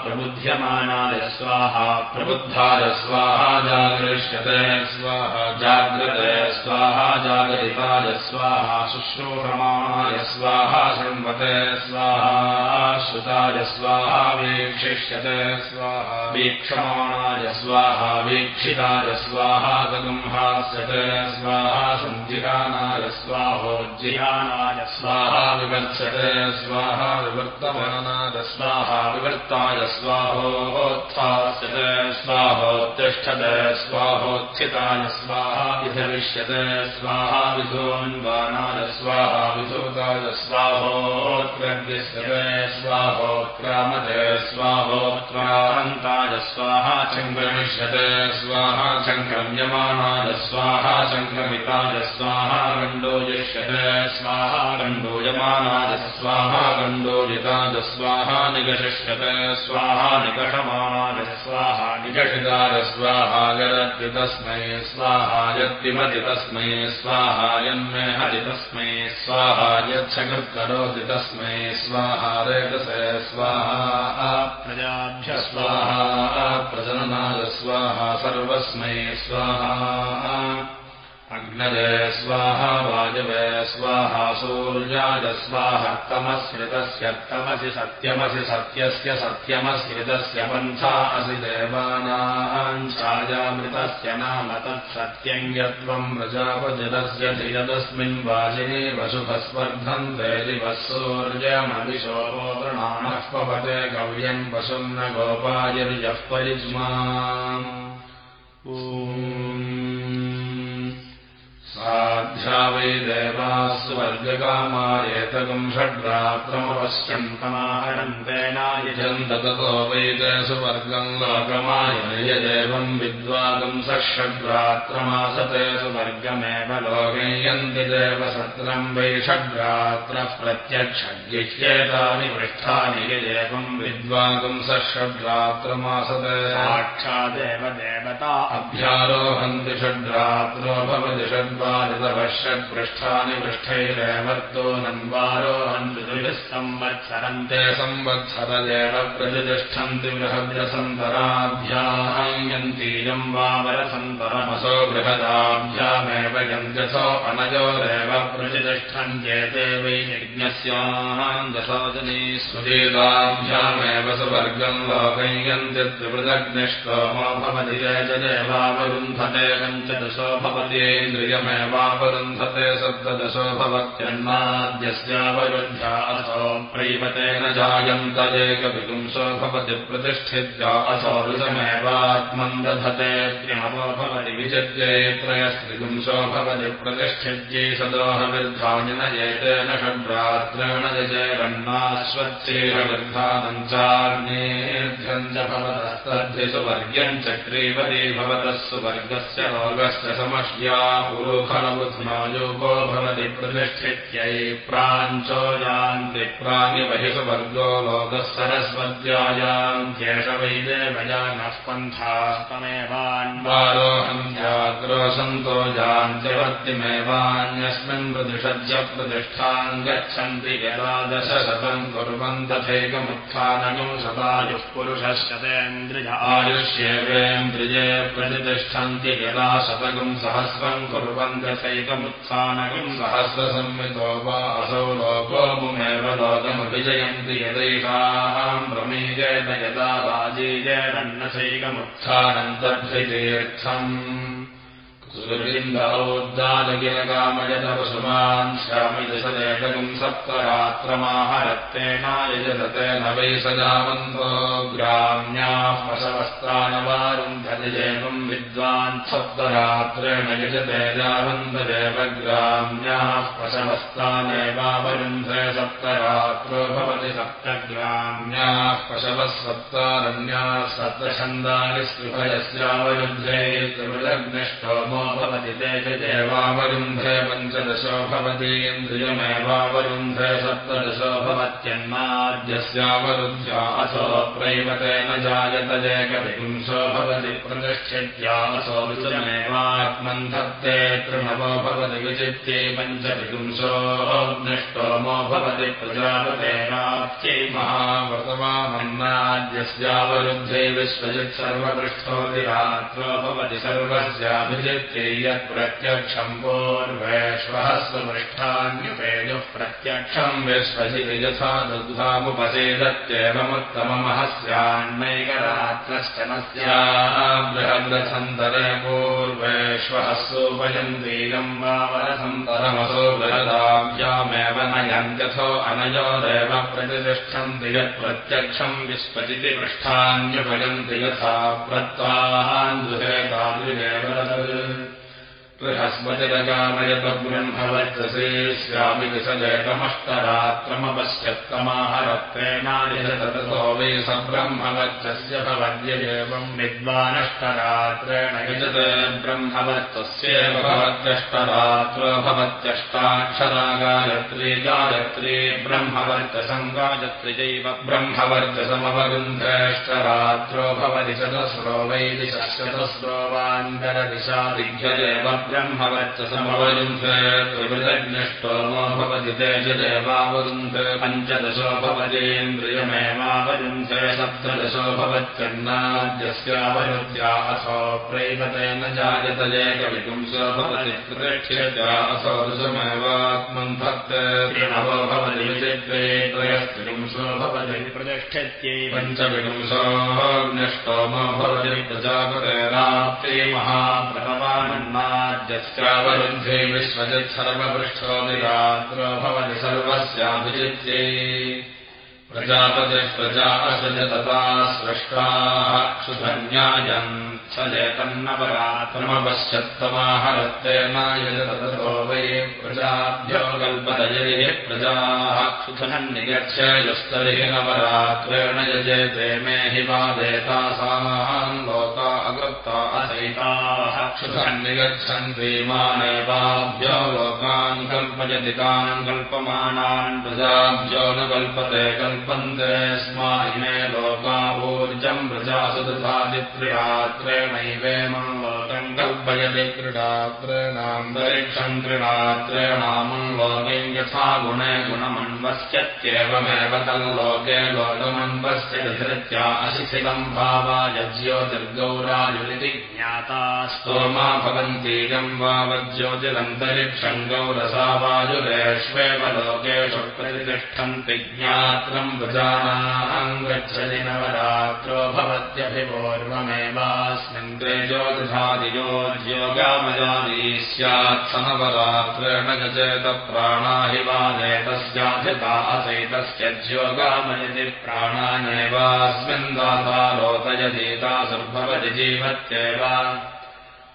प्रबुध्यमानाय स्वाहा प्रबुद्धाय स्वाहा जागरिष्यते स्वाहा जाग्रते स्वाहा जागरिताय स्वाहा शुश्रूषमाणाय स्वाहा शृण्वते स्वाहा श्रुताय स्वाहा वीक्षिष्यते स्वाहा। वीक्षमाणाय स्वाहा वीक्षिताय स्वाहा गगुंहास्यते स्वाहा सञ्जिगानाय स्वाहोज्जिहानाय स्वाहा विवर्त्स्यते स्वाहा विवर्तमानाय स्वाहा विवर्ताय स्वाहोत्थास्यते स्वाहोत्तिष्ठते स्वाहोत्थिताय स्वाहा विधविष्यते स्वाहा विधोन्वानाय स्वाहा विधूताय स्वाहोत्प्रद्यस्यते स्वाहोत्क्रामते स्वाहोत्क्रान्ताय स्वाहा सङ्क्रमिष्यते स्वाहा सङ्क्रम्यमाणाय स्वाहा सङ्क्रमिताय स्वाहा गण्डोजिष्यते स्वाहा गण्डोयमानाय स्वाहा गण्डोजिताय स्वाहा निगशिष्यते स्वाहा निकषमाणाय स्वाहा निकषिताय स्वाहा गरत्ति तस्मै स्वाहा यत्तिमति तस्मै स्वाहा यन्मे हरि तस्मै स्वाहा यच्छकृत्करोति तस्मै स्वाहा रेतसे स्वाहा प्रजाभ्य स्वाहा प्रजननाय स्वाहा सर्वस्मै स्वाहा अग्नये स्वाहा वायवे स्वाहा सूर्याय स्वाहा तमस्मृतस्य तमसि सत्यमसि सत्यस्य सत्यमस्मृतस्य पन्था असि देवानाम् छायामृतस्य नाम तत्सत्यम् यत्त्वम् प्रजापजलस्य धियदस्मिन् वाजिने वशुभस्वर्धम् दिवः सूर्यमविशोभो प्रणामः पवते गव्यम् पशुम् न गोपायर्यः परिज्मा साध्या वै देवाः सुवर्गकामायेतकम् षड्रात्रमपश्यम् कमाहरन्तेनायजन्ततो वैते सुवर्गम् लोकमायनयदेवम् विद्वागम् स षड्रात्रमासते सुवर्गमेव लोकयन्ति देवसत्रम् वै षड्रात्रः प्रत्यक्षगिह्येतानि पृष्ठानि यदेवम् विद्वागम् स षड्रात्रमासते साक्षादेव देवता। अभ्यारोहन्ति षड्रात्रो भवति षड्वा षड्पृष्ठानि पृष्ठे वर्षैरेवर्तो नन्वारोहन्तुभिः संवत्सरन्ते संवत्सरदेव प्रतिष्ठन्ति बृहद्रसन्तराभ्याहयन्तीयम् वावरसन्तरमसो बृहदाभ्यामेव यन्त्यसो अनयोरेव प्रतिष्ठन्त्येते वै यज्ञस्यान्दसादने सुदेवाभ्यामेव सुवर्गम् लोकयन्ति त्रिवृदग्निष्टोमो भवति देवावरुन्धते पञ्चदशो भवतीन्द्रियमेवावरुन्धते सप्तदशो भवत्यन्नाद्यस्यावरुद्ध्या असौ प्रैवतेन जायन्तदेकविपुंसो भवति प्रतिष्ठित्या असौ ऋतमेवात्मन् दधते त्र्यमो भवति विचित्ये त्रयस्त्रिपुंसो भवति प्रतिष्ठित्यै सदोहविर्धानिन एतेन षड्रात्रेण यजैरन्नाश्वत्सेहविर्धानञ्चाग्नेर्ध्यम् च भवतस्तद्धिसुवर्ग्यम् चक्रीवती भवतः सुवर्गस्य रोगस्य समश्या पुरुखलबुध्मायोगो भवति प्रतिष्ठित्यै प्राञ्चो यान्ति प्राङ्गिबहिसुवर्गो लोकः सरस्वत्यायान्त्येष वैदेवयानः पन्थास्तमेवान्वारोहन्त्याग्रोसन्तो यान्त्यवर्तिमेवान्यस्मिन् प्रतिषज्य प्रतिष्ठाम् गच्छन्ति यदादशशतम् कुर्वन् तथैकमुत्थानकम् शतायुः पुरुषः शतेन्द्रिय आयुष्येवेन्द्रिये प्रतिष्ठन्ति यदा शतकम् सहस्रम् कुर्वन्त्यथैकमुत्थानकम् सहस्रसंवितो वा असौ लोकोमुमेव लोकमभिजयन्ति यदैषाम् प्रमीजेन यदा वाजीजेरन्नसैकमुत्थानम् तद्धृतीर्थम् सुरविन्दौद्दालगिरकामयतपशुमान् श्यामिदशदेकम् सप्तरात्रमाहरत्तेनायजते न वै सजावन्तो ग्राम्याः पशवस्तानवारुन्धतिजेवम् विद्वान् सप्तरात्रेण यजते जावन्तदेव ग्राम्याः पशवस्तानेवावरुन्धे सप्तरात्रो भवति सप्तग्राम्याः पशवः सप्तारण्याः सप्तछन्दानि स्पृभयस्यावरुद्धे त्रिवृदग्निष्टोमो भवति तेजदेवावरुन्धे पञ्चदशो भवतीन्द्रियमेवावरुन्धे सप्तदशो भवत्यन्माद्यस्यावरुद्ध्या असो प्रैवतेन जायत जेकविपुंसो भवति प्रतिष्ठित्या असो ऋतुमेवात्मन् धत्ते तृणवो भवति विचित्ये पञ्चविपुंसो नष्टोमो भवति प्रजापतेनाख्यै महाव्रतमामन्नाद्यस्यावरुद्धे विश्वजित् सर्वपृष्ठोदिरात्रो भवति सर्वस्याभिजित्यै प्रत्यक्षम् पूर्वेष्वः स्वपृष्ठान्युपेयुः प्रत्यक्षम् विश्वजिति यथा दुग्धामुपसेदत्येवमुत्तममहस्यान्नैकरात्रश्च न स्याबृहद्रसन्तरे पूर्वेष्वः सोपयन्तीयम् वावरसन्तरमसो बृहदाभ्यामेव नयन्त्यथो अनयोरेव प्रतिष्ठन्ति यत् प्रत्यक्षम् विश्वजिति पृष्ठान्युपयन्ति यथा प्रत्वाहान्दुहेतादृगेव बृहस्पतिरगामयत ब्रह्मवर्चसे स्यामि विसजयतमष्टरात्रमपश्यत्तमाहरत्रेणायजततो वै स ब्रह्मवर्चस्य भवद्य एवम् विद्वानष्टरात्रेण यजत ब्रह्मवर्चस्येव भवत्यष्टरात्रो भवत्यष्टाक्षरा गायत्री गायत्री ब्रह्मवर्चसम् गायत्री चैव ब्रह्मवर्चसमवरुन्धेष्टरात्रो भवति चतस्रो वै दिशशतस्रो वान्तरदिशा दिग्यदेव ब्रह्मवर्चसमवरुन्धे त्रिवृदग्निष्टोमो भवति तेजदेवावरुन्धे पञ्चदशो भवतीन्द्रियमेवावरुन्धे सप्तदशो भवत्यन्नाद्यस्यावरुद्ध्या असौ प्रैवतेन जायत एकविपुंसो भवति प्रतिष्ठ्यत्या असौ ऋषमेवात्मन् भक्ते त्रिणवो भवति विचित्रे त्रयस्त्रिपुंसो भवति प्रतिष्ठत्यै पञ्चविपुंसो नष्टोमो भवति महाप्रभवानन्नाद्यस्यावरुन्धे विश्वजित् सर्वपृष्ठो निरात्रो भवति सर्वस्याभिजित्यै। प्रजापतिः प्रजा असजतता स्रष्टाः क्षुधन्यायम् स जेतन्नपराक्रमपश्यत्तमाहरत्तेनायजततो वै प्रजाभ्यो कल्पदये प्रजाः क्षुधनम् निगच्छ यस्तर्हि नवरात्रेण यजेते मे हि वादेतासाम् लोका अगत्ता असैताः क्षुधम् निगच्छन्ति मानेवाभ्यो लोकान् कल्पयति तान् कल्पमानान् प्रजाभ्यो न कल्पते कल्पन्ते स्मा इमे लोका ऊर्जम् प्रजासु तथादित्रिरात्रेणैवेमम् लोकम् कल्पयति क्रीडात्रणान्तरिक्षम् क्रीडात्रणामम् लोके यथा गुणे गुणमन्वस्यत्येवमेव तल्लोके लोकमन्वस्य विधृत्या अशिथिलम् भावा यज्योतिर्गौरायुरिति ज्ञाता स्तोमा भवन्तीयम् वावज्योतिरन्तरिक्षम् गौरसा वायुरेष्वेव लोकेषु प्रतिष्ठन्ति ज्ञात्रम् प्रजानाम् गच्छति नवरात्रो भवत्यभिपूर्वमेवास्मिन् ते ज्योतिषादियोद्योगामजादी स्यात् समवरात्रेण गचेत प्राणा हि वादेतस्याधिता असैतस्य ज्योगामयति प्राणानेवास्मिन् दाता रोदयदीता सुर्भवति जीवत्येव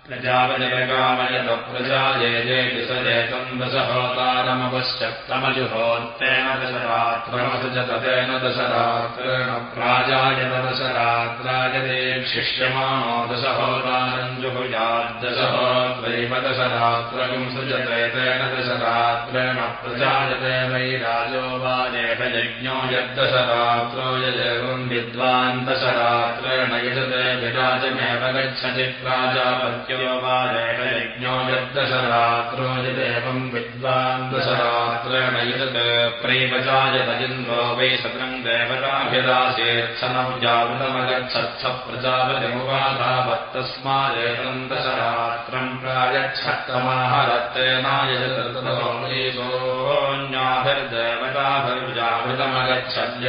प्रजापजकामयत प्रजा ये ये विसजेतम् दशहोतारमपश्चक्तमजुहोत्तेन दशरात्रमसजत तेन दशरात्रेण प्राजायत दशरात्रायते शिष्यमाणो दशहोतारम् जुहुयाद्दशहोत्रैव दशरात्रकम् सृजते तेन दशरात्रेण प्रजायते वै राजो वा यज्ञो यद्दशरात्रो यजेवम् विद्वान् दशरात्रेण यजते विराजमेव गच्छति प्राजापत्यो यज्ञो यद्दशरात्रो यदेवम् विद्वान् दशरात्रेण यत् प्रैवचायतजिन्द्रो वै सत्रम् देवताभिदासेत्सनम् जागृतमगच्छत्स प्रजापतिमुपाधावत्तस्मादेतम् दशरात्रम् प्रायच्छत्तमाहरत्तेनायजतर्तोऽन्याभिर्देवताभिर्जागृतमगच्छद्य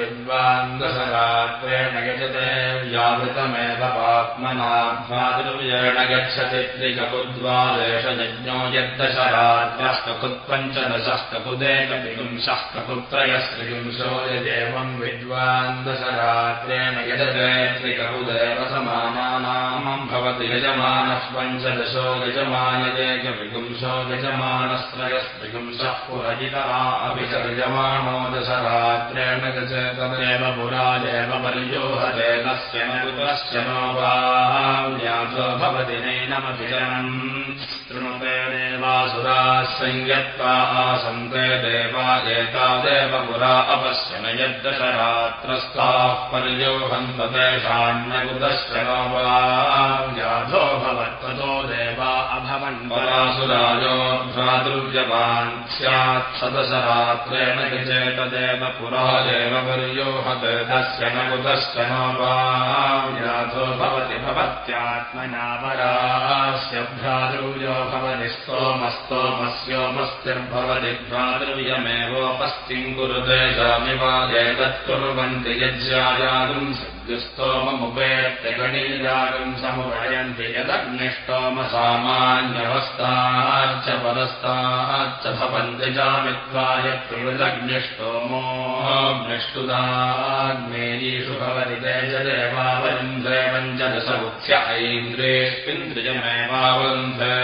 विद्वान् दशरात्रेण यजते व्यावृतमेव पात्मना भातृव्येण गच्छति त्रिकपुद्वादेशयज्ञो यद्दशरात्रस्तकुत्पञ्चदशस्तकुदेकविपुंशः कपुत्रयस्त्रिपुंशो यदेवम् विद्वान् दशरात्रेण यजते त्रिकपुदेव समानानामम् भवति यजमानः पञ्चदशो यजमानदेकविपुंशो यजमानस्त्रयस्त्रिपुंशः पुरजितः अपि च यजमानो दशरात्रेण गचेतमेव पुरादेव पर्योहते तस्य न पुत्रस्य नो वा भवति नैनमभिजनम् शृणुते देवासुराः संयत्ता आसन्ते देवा एतादेव पुरा अपश्य न यद्दशरात्रस्ताः पर्योहन्त तेषान्यकुतश्च याधो भवत्वतो देवा अभवन् परासुरायो भ्रातृव्यवान् स्यात् सदशरात्रेण चेतदेव पुरा देव पर्योहते तस्य न कुतश्च न भवति भवत्यात्मना परास्य भ्रातृव्यो भवति स्तोमस्तोमस्योमस्तिर्भवति भ्रातृव्यमेवोपस्तिम् कुरुदेशामिवादेतत्कुर्वन्ति यज्ञायागुम् स्तोममुपेत्यगणीयागम् समुपयन्ति यदग्निष्टोमसामान्यवस्थाच्च पदस्ताच्च भवन्ति जामित्वाय प्रवृदग्निष्टोमोऽग्निष्टुदाग्नेयीषु भवति तेजदेवावरुन्धे पञ्चदशमुख्य ऐन्द्रेष्विन्द्रियमेवावरुन्धे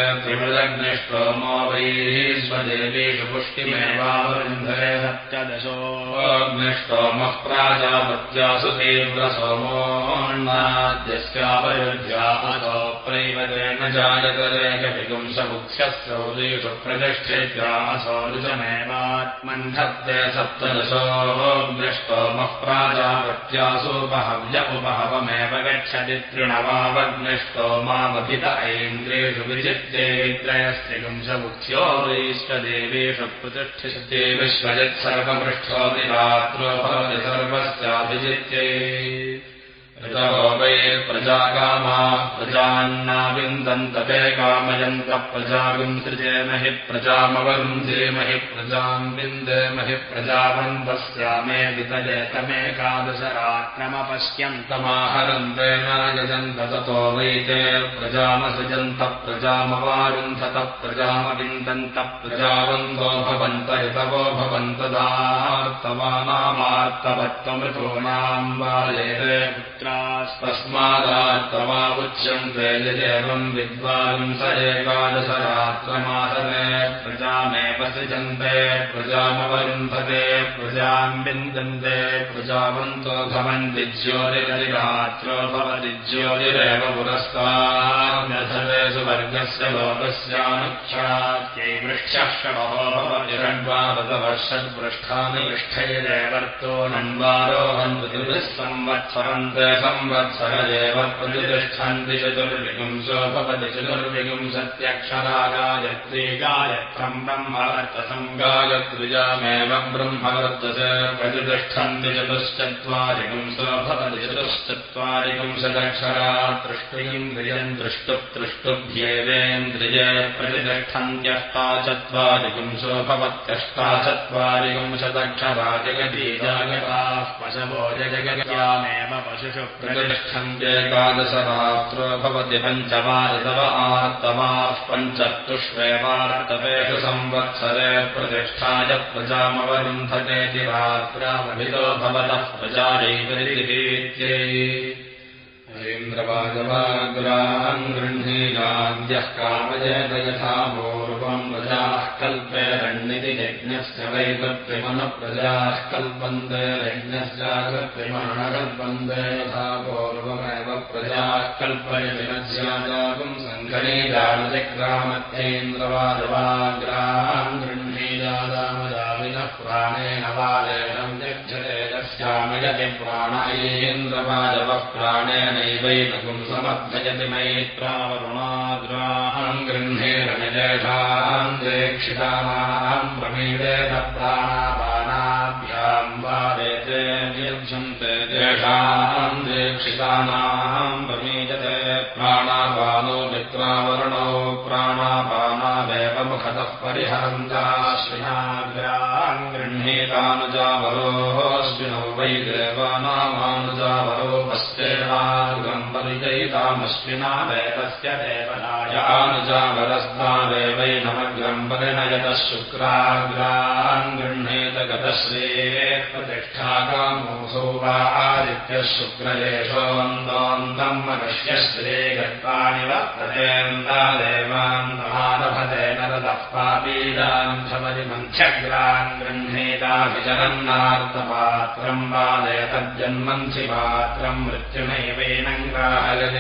त्रिमृदग्निष्टोमो वैश्वदेवीषु पुष्टिमेवावरुन्धे सप्तदशोऽग्निष्टोमः प्राजापत्यासु तीव्रसोमोन्नाद्यस्यापयुध्यासो प्रैवतेन जायतरेकविपुंसमुख्यस्यौलीषु प्रतिष्ठित्यासो रुजमेवात्मन्धत्ते सप्तदशोऽग्निष्टोमः प्राजापत्यासोपहव्य उपहवमेव गच्छति तृणवावग्निष्टोमावभित ऐन्द्रियेषु विचित्ते वित्रयस्त्रिपुंसमुख्यो वैष्टदेवेषु प्रतिष्ठिते विश्वजत्सर्वपृष्ठो विरात्रो भवति सर्वस्याभिजित्यै वै प्रजाकामा प्रजान्नाविन्दन्तते कामयन्त प्रजाविम् सृजेमहि प्रजामवरुन्धेमहि प्रजाम् विन्देमहि प्रजावन्वस्यामे वितरेतमेकादशरात्रमपश्यन्तमाहरन्तेनायजन्त ततो वैते प्रजामसृजन्त प्रजामवारुन्धत प्रजामविन्दन्त प्रजावन्तो भवन्त ऋतवो भवन्तदार्तवानामार्तवत्वमृतोनाम् वालेते पुत्रास्तस्मादार्तवामुच्यन्ते यदेवम् विद्वान् स एकादशरात्रमासने प्रजामेव सृजन्ते प्रजामवरुन्धते प्रजाम् विन्दन्ते प्रजावन्तो भवन्ति ज्योतिरधिरात्रो भवति ज्योतिरेव पुरस्तान्यथवेषु वर्गस्य लोकस्यानुख्यात्यै वृक्षः षडहो भवति षड्वादवर्षत्पृष्ठानि पृष्ठैरेवर्तो नन्वारोहन्विः संवत्सरन्ते संवत्सरदेव प्रतिष्ठन्ति चतुर्विगुंसो भवति चतुर्विगुंसत्यक्षरा गायत्री गायत्रम् ब्रह्मवर्तसम् गायत्रिजामेव ब्रह्मवर्तस प्रतिष्ठन्ति चतुश्चत्वारिगुंसो भवति चतुश्चत्वारिगुंसदक्षरा तृष्टिन्द्रियम् दृष्टुप्तृष्टुभ्येवेन्द्रिय प्रतिष्ठन्त्यष्टाचत्वारिगुंसो भवत्यष्टाचत्वारिगुंशदक्षरा जगती जागताः पशवो पशुषु प्रतिष्ठन्त्येकादशरात्रो भवति पञ्चवारितव आर्तवाः पञ्चतुष्वेवार्तवेषु संवत्सरे प्रतिष्ठाय प्रजामवरुन्धतेति रात्रामभितो भवतः प्रजायैवरितीत्यै इन्द्रवाजवाग्रान् गृह्णीराद्यः कामयेत यथा प्रजाः कल्पेरण्यति यज्ञस्य वैकत्रिमनप्रजाः कल्पन्ते यज्ञस्याकत्रिमणकल्पन्ते यथा पूर्वमेव प्रजाः कल्पयति न स्यादागुम् सङ्घनीरानतिग्रामत्येन्द्रवाजवाग्रान् गृह्णीजादामदाविनः प्राणेन वालेन यक्षते यस्यामयति प्राणयेन्द्रवाजवः प्राणेनैवैनकुम् समर्थयति मैत्रावरुणाग्राहम् गृह्णेरनिजेषाम् दीक्षितानाम् प्रमीडेन प्राणापानाभ्याम् वादेते निर्भ्यन्ते तेषाम् दीक्षितानाम् प्रमीयते प्राणापानो मित्रावरणौ प्राणापानावेव मुखतः परिहरन्ताश्विनाग्रान् गृह्णीतानुजावरोऽश्विनौ वै देवानामानुजावरो परिचयितामश्विना वेदस्य देवराजानुजावरस्तावेवैनमग्रम् परिणयतः शुक्राग्रान् गृह्णीत गतश्रेः प्रतिष्ठाकामोऽसौ वा आदित्यः शुक्रयेषोऽन्तोऽन्तम् मनुष्यश्रे गत्वानि वर्ततेन्दादेवान्तमारभते नरदः पापीडान् शबरिमन्थ्यग्रान् गृह्णीताभिचरन्नार्तपात्रम् वादयतज्जन्मन्सि पात्रम्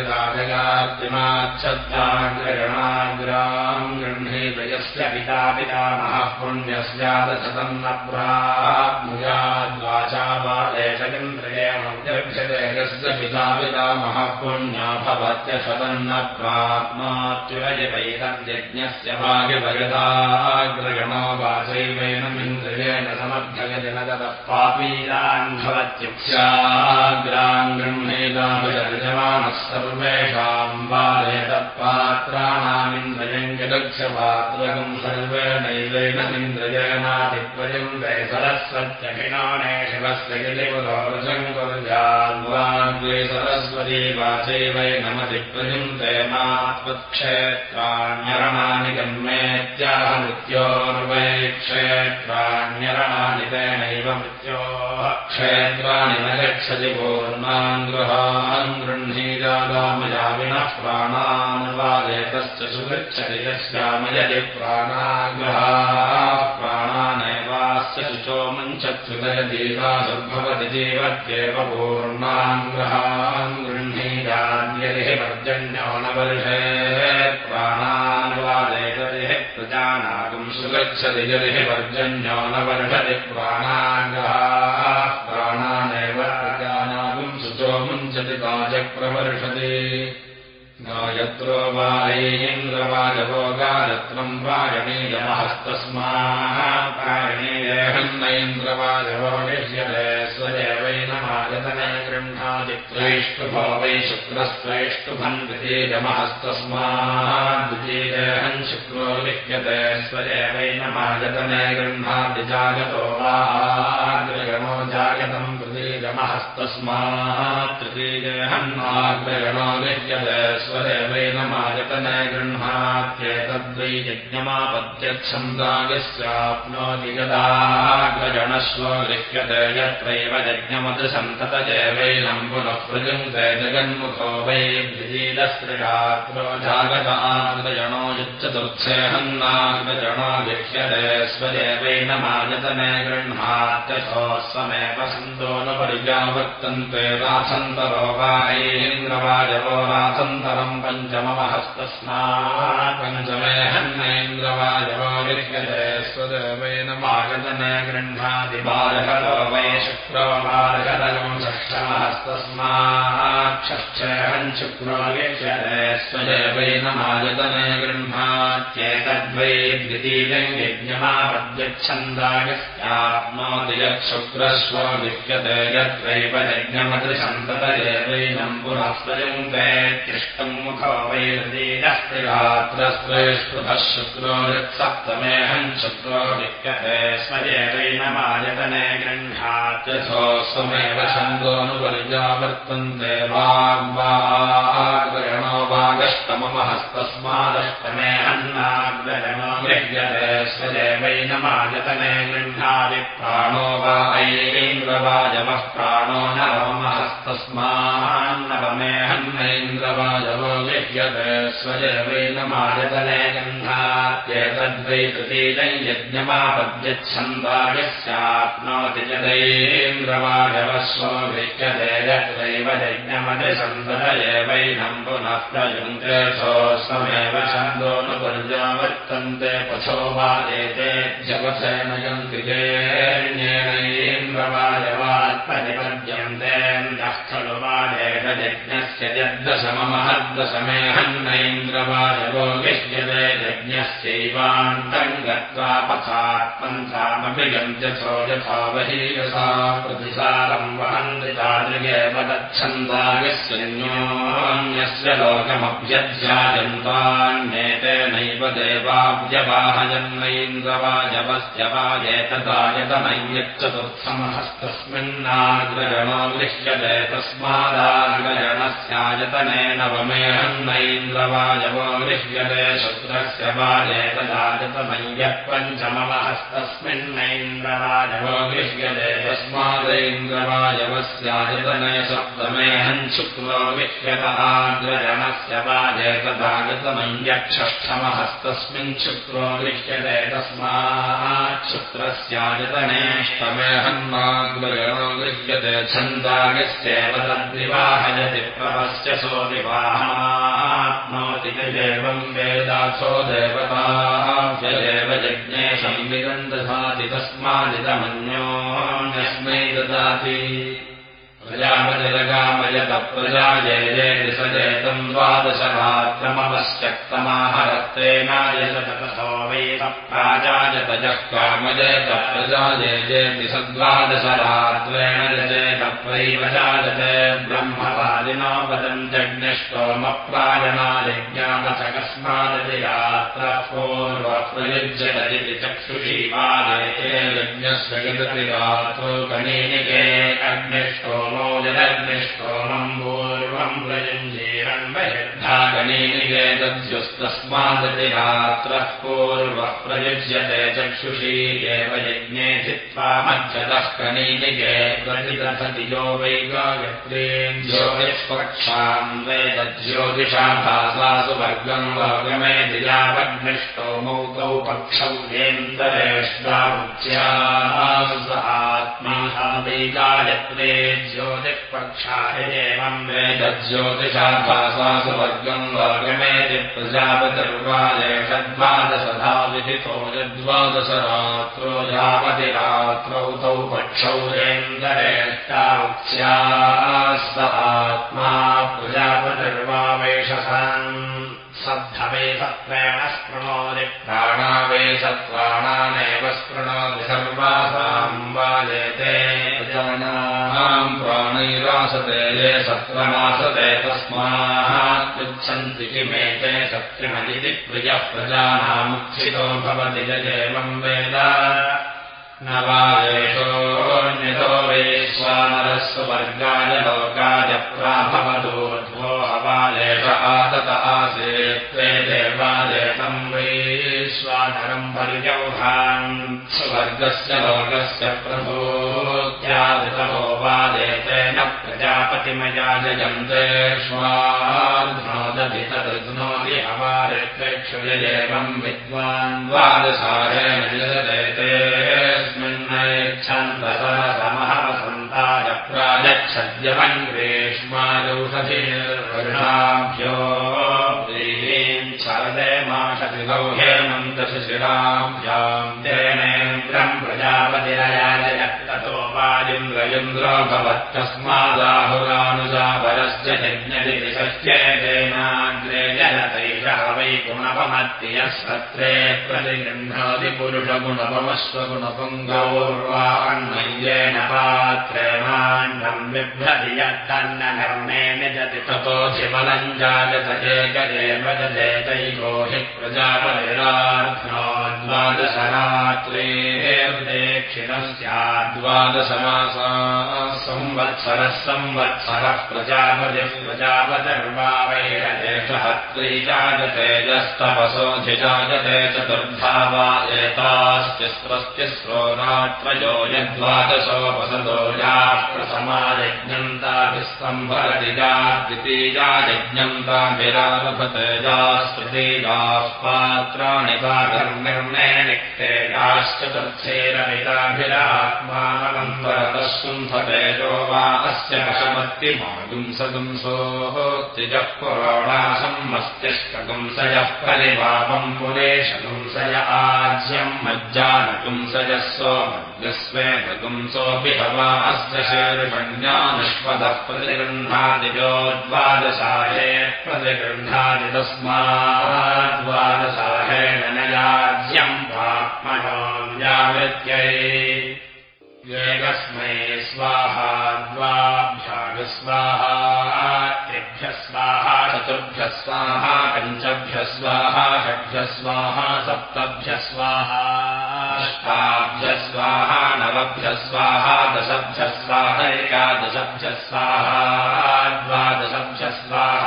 मृत्युनैवैनङ्गाहलिताजगार्तिमाच्छद्दाग्रगणाग्राम् गृह्णीतयस्य पिता पितामहः पुण्यस्यादशतम् न प्राप्नुयाद्वाचा बालेशगिन्द्रियेणोऽभ्यते यस्य पिता पितामहः पुण्या भवत्यशतम् न प्राप्नोत्युरयवैतद्यज्ञस्य भाग्यभगदाग्रगणो वाचैवेनमिन्द्रियेण समभ्यगति न ततः पापीरान् भवत्युक्षाग्रान् गृह्णेताभिर्जमानः सर्वेषाम् बाले तत्पात्राणामिन्द्रयम् यदक्षपात्रकम् सर्वेणैवेनमिन्द्रयेनाधित्वयम् वै सरस्वत्यभिनाणे शिवस्य गिलिपुरोजङ्कुर्जाद्वाग्वे सरस्वती वाचैवै नमधित्वयम् ते मात्वत्क्षेत्राण्यरणानि गम्येत्याह मृत्योर्वै क्षेत्राण्यरणानि तेनैव मृत्योः क्षेत्राणि न गच्छति पूर्णान् गृहान् गृह्णीजादामयाविनः प्राणान् वादेतश्च सुगच्छति यस्यामयति प्राणाग्रहाः प्राणानेवास्य शुचो मञ्चत्सुदयदीवासुर्भवति जीवत्येव पूर्णान् ग्रहान् गृह्णीजान्यरिः पर्जन्यो न वर्षे प्राणान् वादेतरिः प्रजानागम् सुगच्छति यदिः पर्जन्यो न वर्षति प्राणाग्रहाः प्राणानेव मुञ्चति काजप्रवर्षति गायत्रो वायैन्द्रवाजवो गायत्रम् वायणीयमहस्तस्मात् पायणीयेहन्नैन्द्रवाजवो निष्यते स्वदेवैनमायतने गृह्णादित्रैष्टुभो वै शुक्रस्त्रैष्टुभम् द्वितीयमहस्तस्मात् द्वितीयेहम् शुक्रो लिख्यते। स्वदेवैनमायतने गृह्णादि जागतो वाग्रगणो जागतम् तृतीयमहस्तस्मात् तृतीयेहन्नाग्रगणो लिख्यते स्वदेवैनमायतने गृह्णात्येतद्वै यज्ञमापत्यच्छन्दायस्याप्नोति यदाग्रगणस्व लिख्यते यत्रैव यज्ञमदसन्ततदेवैनम् पुनः प्रयुङ्क्ते जगन्मुखो वै द्वितीयस्त्रिरात्रो जागत आग्रगणो चतुर्थेऽहन्नाग्रजणो लिख्यते स्वदेवैन मायतने गृह्णात्यथोस्वमेव सन्तो न पर्यावर्तन्ते राथन्तरो वा ऐन्द्रवायवो राथन्तरम् पञ्चममहस्तस्मात् पञ्चमेऽहन्नेन्द्रवायवो लिख्यते स्वदेवैन मागतने गृह्णादिबालहरो वै शुक्रो बालकदगम् षष्ठमहस्तस्मात् षष्ठेऽहम् शुक्रो लिख्यते स्वदेवैन मायतने गृह्णात्येतद्वै द्वितीयम् यज्ञमापद्यच्छन्दायस्याप्नोति यच्छुक्रस्व विद्यते यत्रैव यज्ञमतिसन्ततयेवैनम् पुनःस्वयङ्के तिष्ठम् मुखो वैरदीयस्ति रात्रस्वेष्टुभः शुक्रो यत्सप्तमेऽहम् शुक्रो विद्यते स्वयेवैनमायतने गृह्णात्यथोऽस्वमेव छन्दोऽनुपर्यावर्तन्ते वाग्वाग्रणो वागष्टममहस्तस्मादष्टमे अन्नाग्रणो गृह्यते स्वदेवैनमायतने गृह्णादि प्राणो वा ऐन्द्रवायवः प्राणो नवमहस्तस्मान्नवमे हन्नैन्द्रवायवो गृह्यते स्वदेवैनमायतने गृह्णात्येतद्वै तृतीयं यज्ञमापद्यच्छन्दायस्याप्नोति यदैन्द्रवायवस्वो गृह्यते यत्रैव यज्ञमतिसन्दत एवैनम् पुनः पथो वा एते जगसेनयन्ति जेन्द्रवायवात्मनिपद्यन्तेन्द्रः खलु वादेशयज्ञस्य यद्दशममहद्दशमेऽहन्नैन्द्रवायवो विश्यते यज्ञस्यैवान्तम् गत्वा पथात्मन्तामपि बहीयसा प्रतिसारम् वहन्ति तादृगेव गच्छन्दागस्यन्योन्यस्य लोकमभ्यध्यायन्तान्येतेनैव देवाव्यवाहयन्नैन्द्रवायवस्य वायेतदायतनैयच्चतुर्थमहस्तस्मिन्नाग्रगणो गृह्यते तस्मादाग्रगणस्यायतने नवमेऽहन्नैन्द्रवायवो गृह्यते शुक्रस्य वायेतदायतनय्यः पञ्चममहस्तस्मिन्नैन्द्रवायवो गृह्यते तस्मादैन्द्रवायवस्यायतने सप्तमेऽहम् शुक्रो विह्यत आग्रगणस्य वायेतदागतमय्यक्षष्ठमहस्तस्मिन् शुक्रो गृह्यते तस्मात् गृह्यते छन्दागस्यैव तद्विवाहयति प्रवस्य सो विवाहमाप्नोति एवम् वेदासो देवताभ्यदेव यज्ञे संविगन्तधाति तस्मादिदमन्योन्यस्मै ददाति प्रजापतिरगामयत प्रजायेति स जेतम् द्वादशरात्रमवश्यक्तमाहरत्रेणायततथो वै प्राजायतजः कामजयत प्रजायेति स द्वादशरात्रेण यजेत वैव जायते ब्रह्मवादिनो वदम् जज्ञष्टोमप्रायणायज्ञानथ कस्मादति रात्रः पूर्वप्रयुज्यत चक्षुषी वादयते यज्ञस्य यदति रात्रो गणेनिके अग्निष्टोम जदग्निष्टोमम् पूर्वम् रात्रः पूर्वः प्रयुज्यते चक्षुषी एव यज्ञे चित्वा मज्जतः कनीनिके प्रतिदधति यो वै गायत्रीम् ज्योतिष्पक्षाम् वेदज्योतिषा भासासु वर्गम् वर्गमे दियावग्निष्टोमौ तौ पक्षौ येन्दरेष्टामुच्यासु स आत्मा वै गायत्रे ज्योतिःपक्षाय एवम् वेदज्योतिषा भासासु वर्गम् वर्गमेति प्रजापतिर्वादेशद्वादशधा विहितो यद्वादशरात्रो यावति रात्रौ तौ पक्षौ रेन्दरेष्टामुच्यास आत्मा प्रजापतिर्वावेशसान् सद्धवे सत्त्वेण स्पृणोति प्राणावे सत्त्वाणानेव स्पृणोति सर्वासाम् वाजेते प्रजानाम् तस्मात् पृच्छन्ति किमेते सत्यमदिति प्रियः प्रजानामुत्थितो भवति यजेवम् वेद। न वादेशोऽन्यतो वैश्वानरस्व वर्गाय लोकाय प्राभवदूर्ध्वो हवादेश आतत आसेत्ते देवादेशम् स्वर्गस्य लोकस्य प्रभूत्यादितमो वादेतेन प्रजापतिमया जयन्ते स्वार्ध्नोदधि तदृग्नोति हव चत्वारिक्षुयदेवम् विद्वान् द्वादशारेण निषदेतेऽस्मिन्नच्छन्दसमः वसन्ताय प्रायच्छद्यवन् ग्रीष्मायौषधिर्वर्षाभ्यो शरदे माषतिभौ तेनेन्द्रम् प्रजापतिरयाजय वायुन्द्रयुन्द्रो भवत्तस्मादाहुरानुजापरश्च यज्ञदिशश्चेतेनाग्रे जनतैषः वै गुणपमत्ति यस्वत्रे प्रतिगृह्णाति पुरुषगुणपमस्वगुणपुङ्गौर्वान्मय्येन पात्रेणान्नम् बिभ्रति यत्तन्न धर्मे निजति ततो शिवलम् जायत जयतैको हि प्रजापतिरार्थ्नो द्वादशरात्रेर्देक्षिणः स्याद्वादशमासा संवत्सरः संवत्सरः प्रजापतिः प्रजापतिर्वावैरदेशः त्रीजागतेजस्तपसोऽधिजागते चतुर्धा वा एतास्तिस्रस्तिस्रो रात्रयो यद्वादशोपसदो याः प्रथमायज्ञन्ताभिः सम्भरतिजा द्वितीया यज्ञन्ताभिरारभतेजास्तृतीयाः पात्राणि वा धर्मिर्मे निक्तेजाश्चतुर्थेरमिताभिरात्मानन्तरतः शुन्धतेजो वा अस्य वशमत्तिमागुंसगुंसोः त्रिजः पुराणासम्मस्तिष्कगुंसयः परिवापम् पुरेशगुंसय आज्यम् मज्जानगुंसयः सोमग्रस्वेदगुंसोऽपि हवा अस्य शीर्षण्यानुष्पदः प्रतिगृह्णादिजो द्वादशाये प्रतिगृह्णादि तस्माद्वादशाहेण न याज्यम् पात्मनो व्यावृत्यै एकस्मै स्वाहा द्वाभ्यागस्वाहा त्रिभ्यस्वाहा चतुर्भ्यस्वाहा पञ्चभ्यस्वाहा षड्भ्यस्वाहा सप्तभ्यस्वाहा अष्टाभ्यस्वाहा नवभ्यस्वाहा दशभ्यस्वाहा एकादशभ्यस्वाहा द्वादशभ्यस्वाहा त्रयोदशभ्यस्वाहा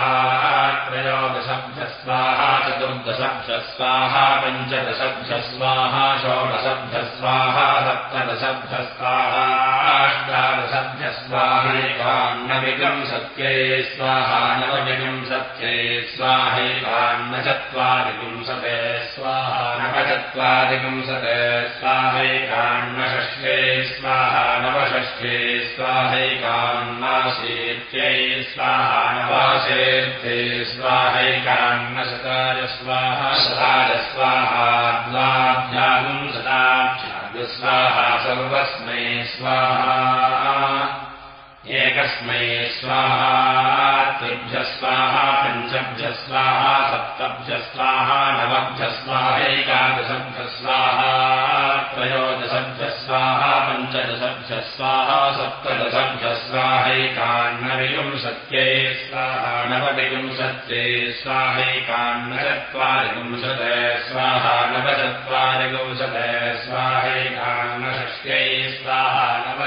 चतुर्दशभ्यस्वाहा पञ्चदशभ्यस्वाहा षोडशभ्यस्वाहा सप्तदशभ्यस्वाहा अष्टादशभ्यस्वाहैकान्नविगम् सत्यै स्वाहा नवविगम् सत्यै स्वाहैकान्नचत्वारिपुंसते स्वाहा नवचत्वारिपुंसते स्वाहैकान्नषष्ठे स्वाहा नवषष्ठे स्वाहैकान्नाशीत्यै स्वाहा नवाशेत्ते स्वाहैकान्नशताय स्वाहा शताय स्वाहा द्वाभ्यागुम् शताभ्यागस्वाहा सर्वस्मै स्वाहा एकस्मै स्वाहा त्रिभ्यः स्वाहा पञ्चभ्यः स्वाहा सप्तभ्यः स्वाहा नवभ्यः स्वाहैकादशभ्यः स्वाहा त्रयोदशभ्यः स्वाहा पञ्चदशभ्यः स्वाहा स्वाहा नवचत्वारिविंशते स्वाहैकान्नषष्ट्यै स्वाहा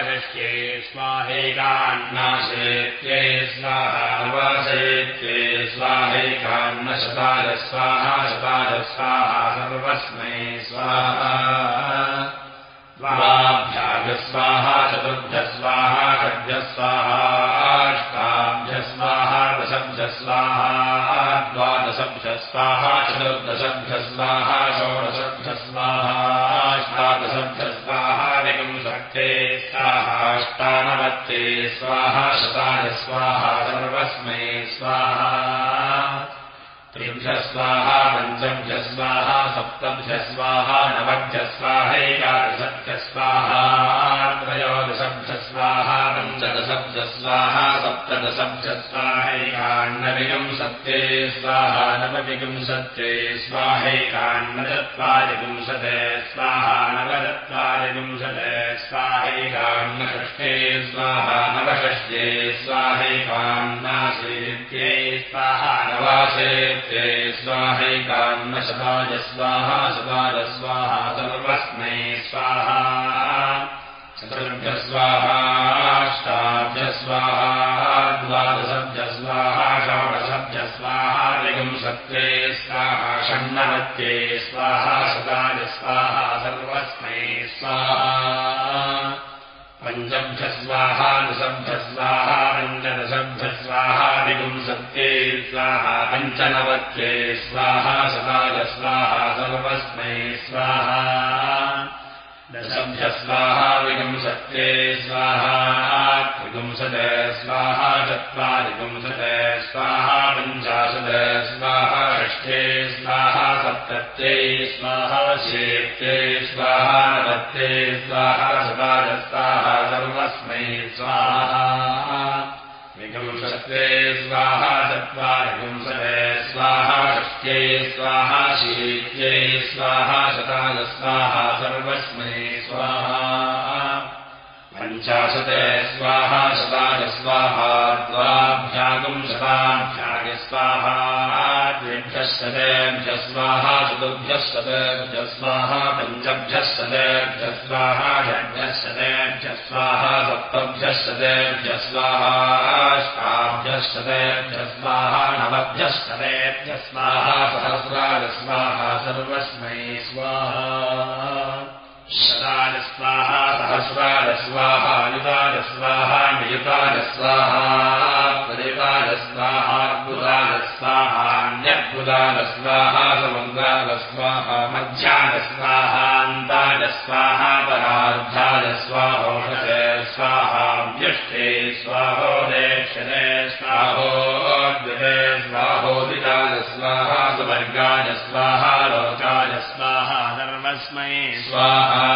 नवषष्ट्यै स्वाहैकान्नाशेत्यै स्वाहा नवाशेत्यै स्वाहैकान्नशताय स्वाहा शताय स्वाहा सर्वस्मै स्वाहा। द्वाभ्यागस्वाहा चतुर्भ्यस्वाहा षड्भ्यस्वाहाष्टाभ्यस्वाहा दशभ्यस्वाहा द्वादशभ्यस्वाहा चतुर्दशभ्यस्वाहा षोडशभ्यस्वाहाष्टादशभ्यस्वाहा विपुंसक्ते स्वाहाष्टानवत्ते स्वाहा शताय स्वाहा सर्वस्मै स्वाहा। पञ्चभ्यस्वाहा सप्तभ्यस्वाहा नवभ्यस्वाहैकादशभ्यस्वाहा त्रयोदशभ्यस्वाहा पञ्चदशभ्यस्वाहा सप्तदशभ्यस्वाहैकान्नविंशत्ये स्वाहा नवविंशत्ये स्वाहैकान्नचत्वारिविंशते स्वाहा नवचत्वारिविंशते स्वाहैकान्नषष्ठे स्वाहा नवषष्ट्ये स्वाहैकान्नाशीत्ये स्वाहा नवाशे स्वाहैकान्नशताय स्वाहा शताय स्वाहा सर्वस्मै स्वाहा चतुर्भ्यस्वाहाष्टाभ्यस्वाहा द्वादशभ्यस्वाहा षोडशभ्यस्वाहा विगुंसत्ये स्वाहा षण्णवत्ये स्वाहा शताय स्वाहा सर्वस्मै स्वाहा। पञ्चभ्यस्वाहा दशभ्यस्वाहा पञ्चदशभ्यस्वाहा विगुंसत्ये स्वाहा पञ्चनवत्ये स्वाहा शताय स्वाहा सर्वस्मै स्वाहा दशभ्य स्वाहा विगुंसत्ये स्वाहा त्रिगुंसत स्वाहा चत्वारिगुंसत स्वाहा पञ्चाशद स्वाहा षष्ठे स्वाहा सप्तत्यै स्वाहा शेत्ये स्वाहा नवत्ये स्वाहा शताय स्वाहा सर्वस्मै स्वाहा विगुंसत्ये स्वाहा चत्वारिगुंसते षष्ट्यै स्वाहा शीत्यै स्वाहा शताय स्वाहा सर्वस्मै स्वाहा। पञ्चाशते स्वाहा शताय स्वाहा द्वाभ्यागम् शताभ्याय स्वाहा द्वेभ्यः शतेभ्यः स्वाहा चतुर्भ्यः शतेभ्यः स्वाहा पञ्चभ्यः शतेभ्यः स्वाहा षड्भ्यः शतेभ्यः स्वाहा सप्तभ्यः शतेभ्यः स्वाहा अष्टाभ्यः शतेभ्यः स्वाहा नवभ्यः शतेभ्यः स्वाहा सहस्राय स्वाहा सर्वस्मै स्वाहा शताजस्वाहा सहस्राजस्वाहा युताजस्वाहा नियुताजस्वाहा परिताजस्वाहा अद्भुताजस्वाहान्यद्भुताजस्वाहा समङ्गाजस्वाहा मध्याजस्वाहान्ताजस्वाहा परार्धाजस्वाहोषते स्वाहा व्यष्टे स्वाहोदेक्षते स्वाहोद्विते स्वाहोदिताजस्वाहा सुवर्गाजस्वाहा लोकाजस्वाहा सर्वस्मै स्वाहा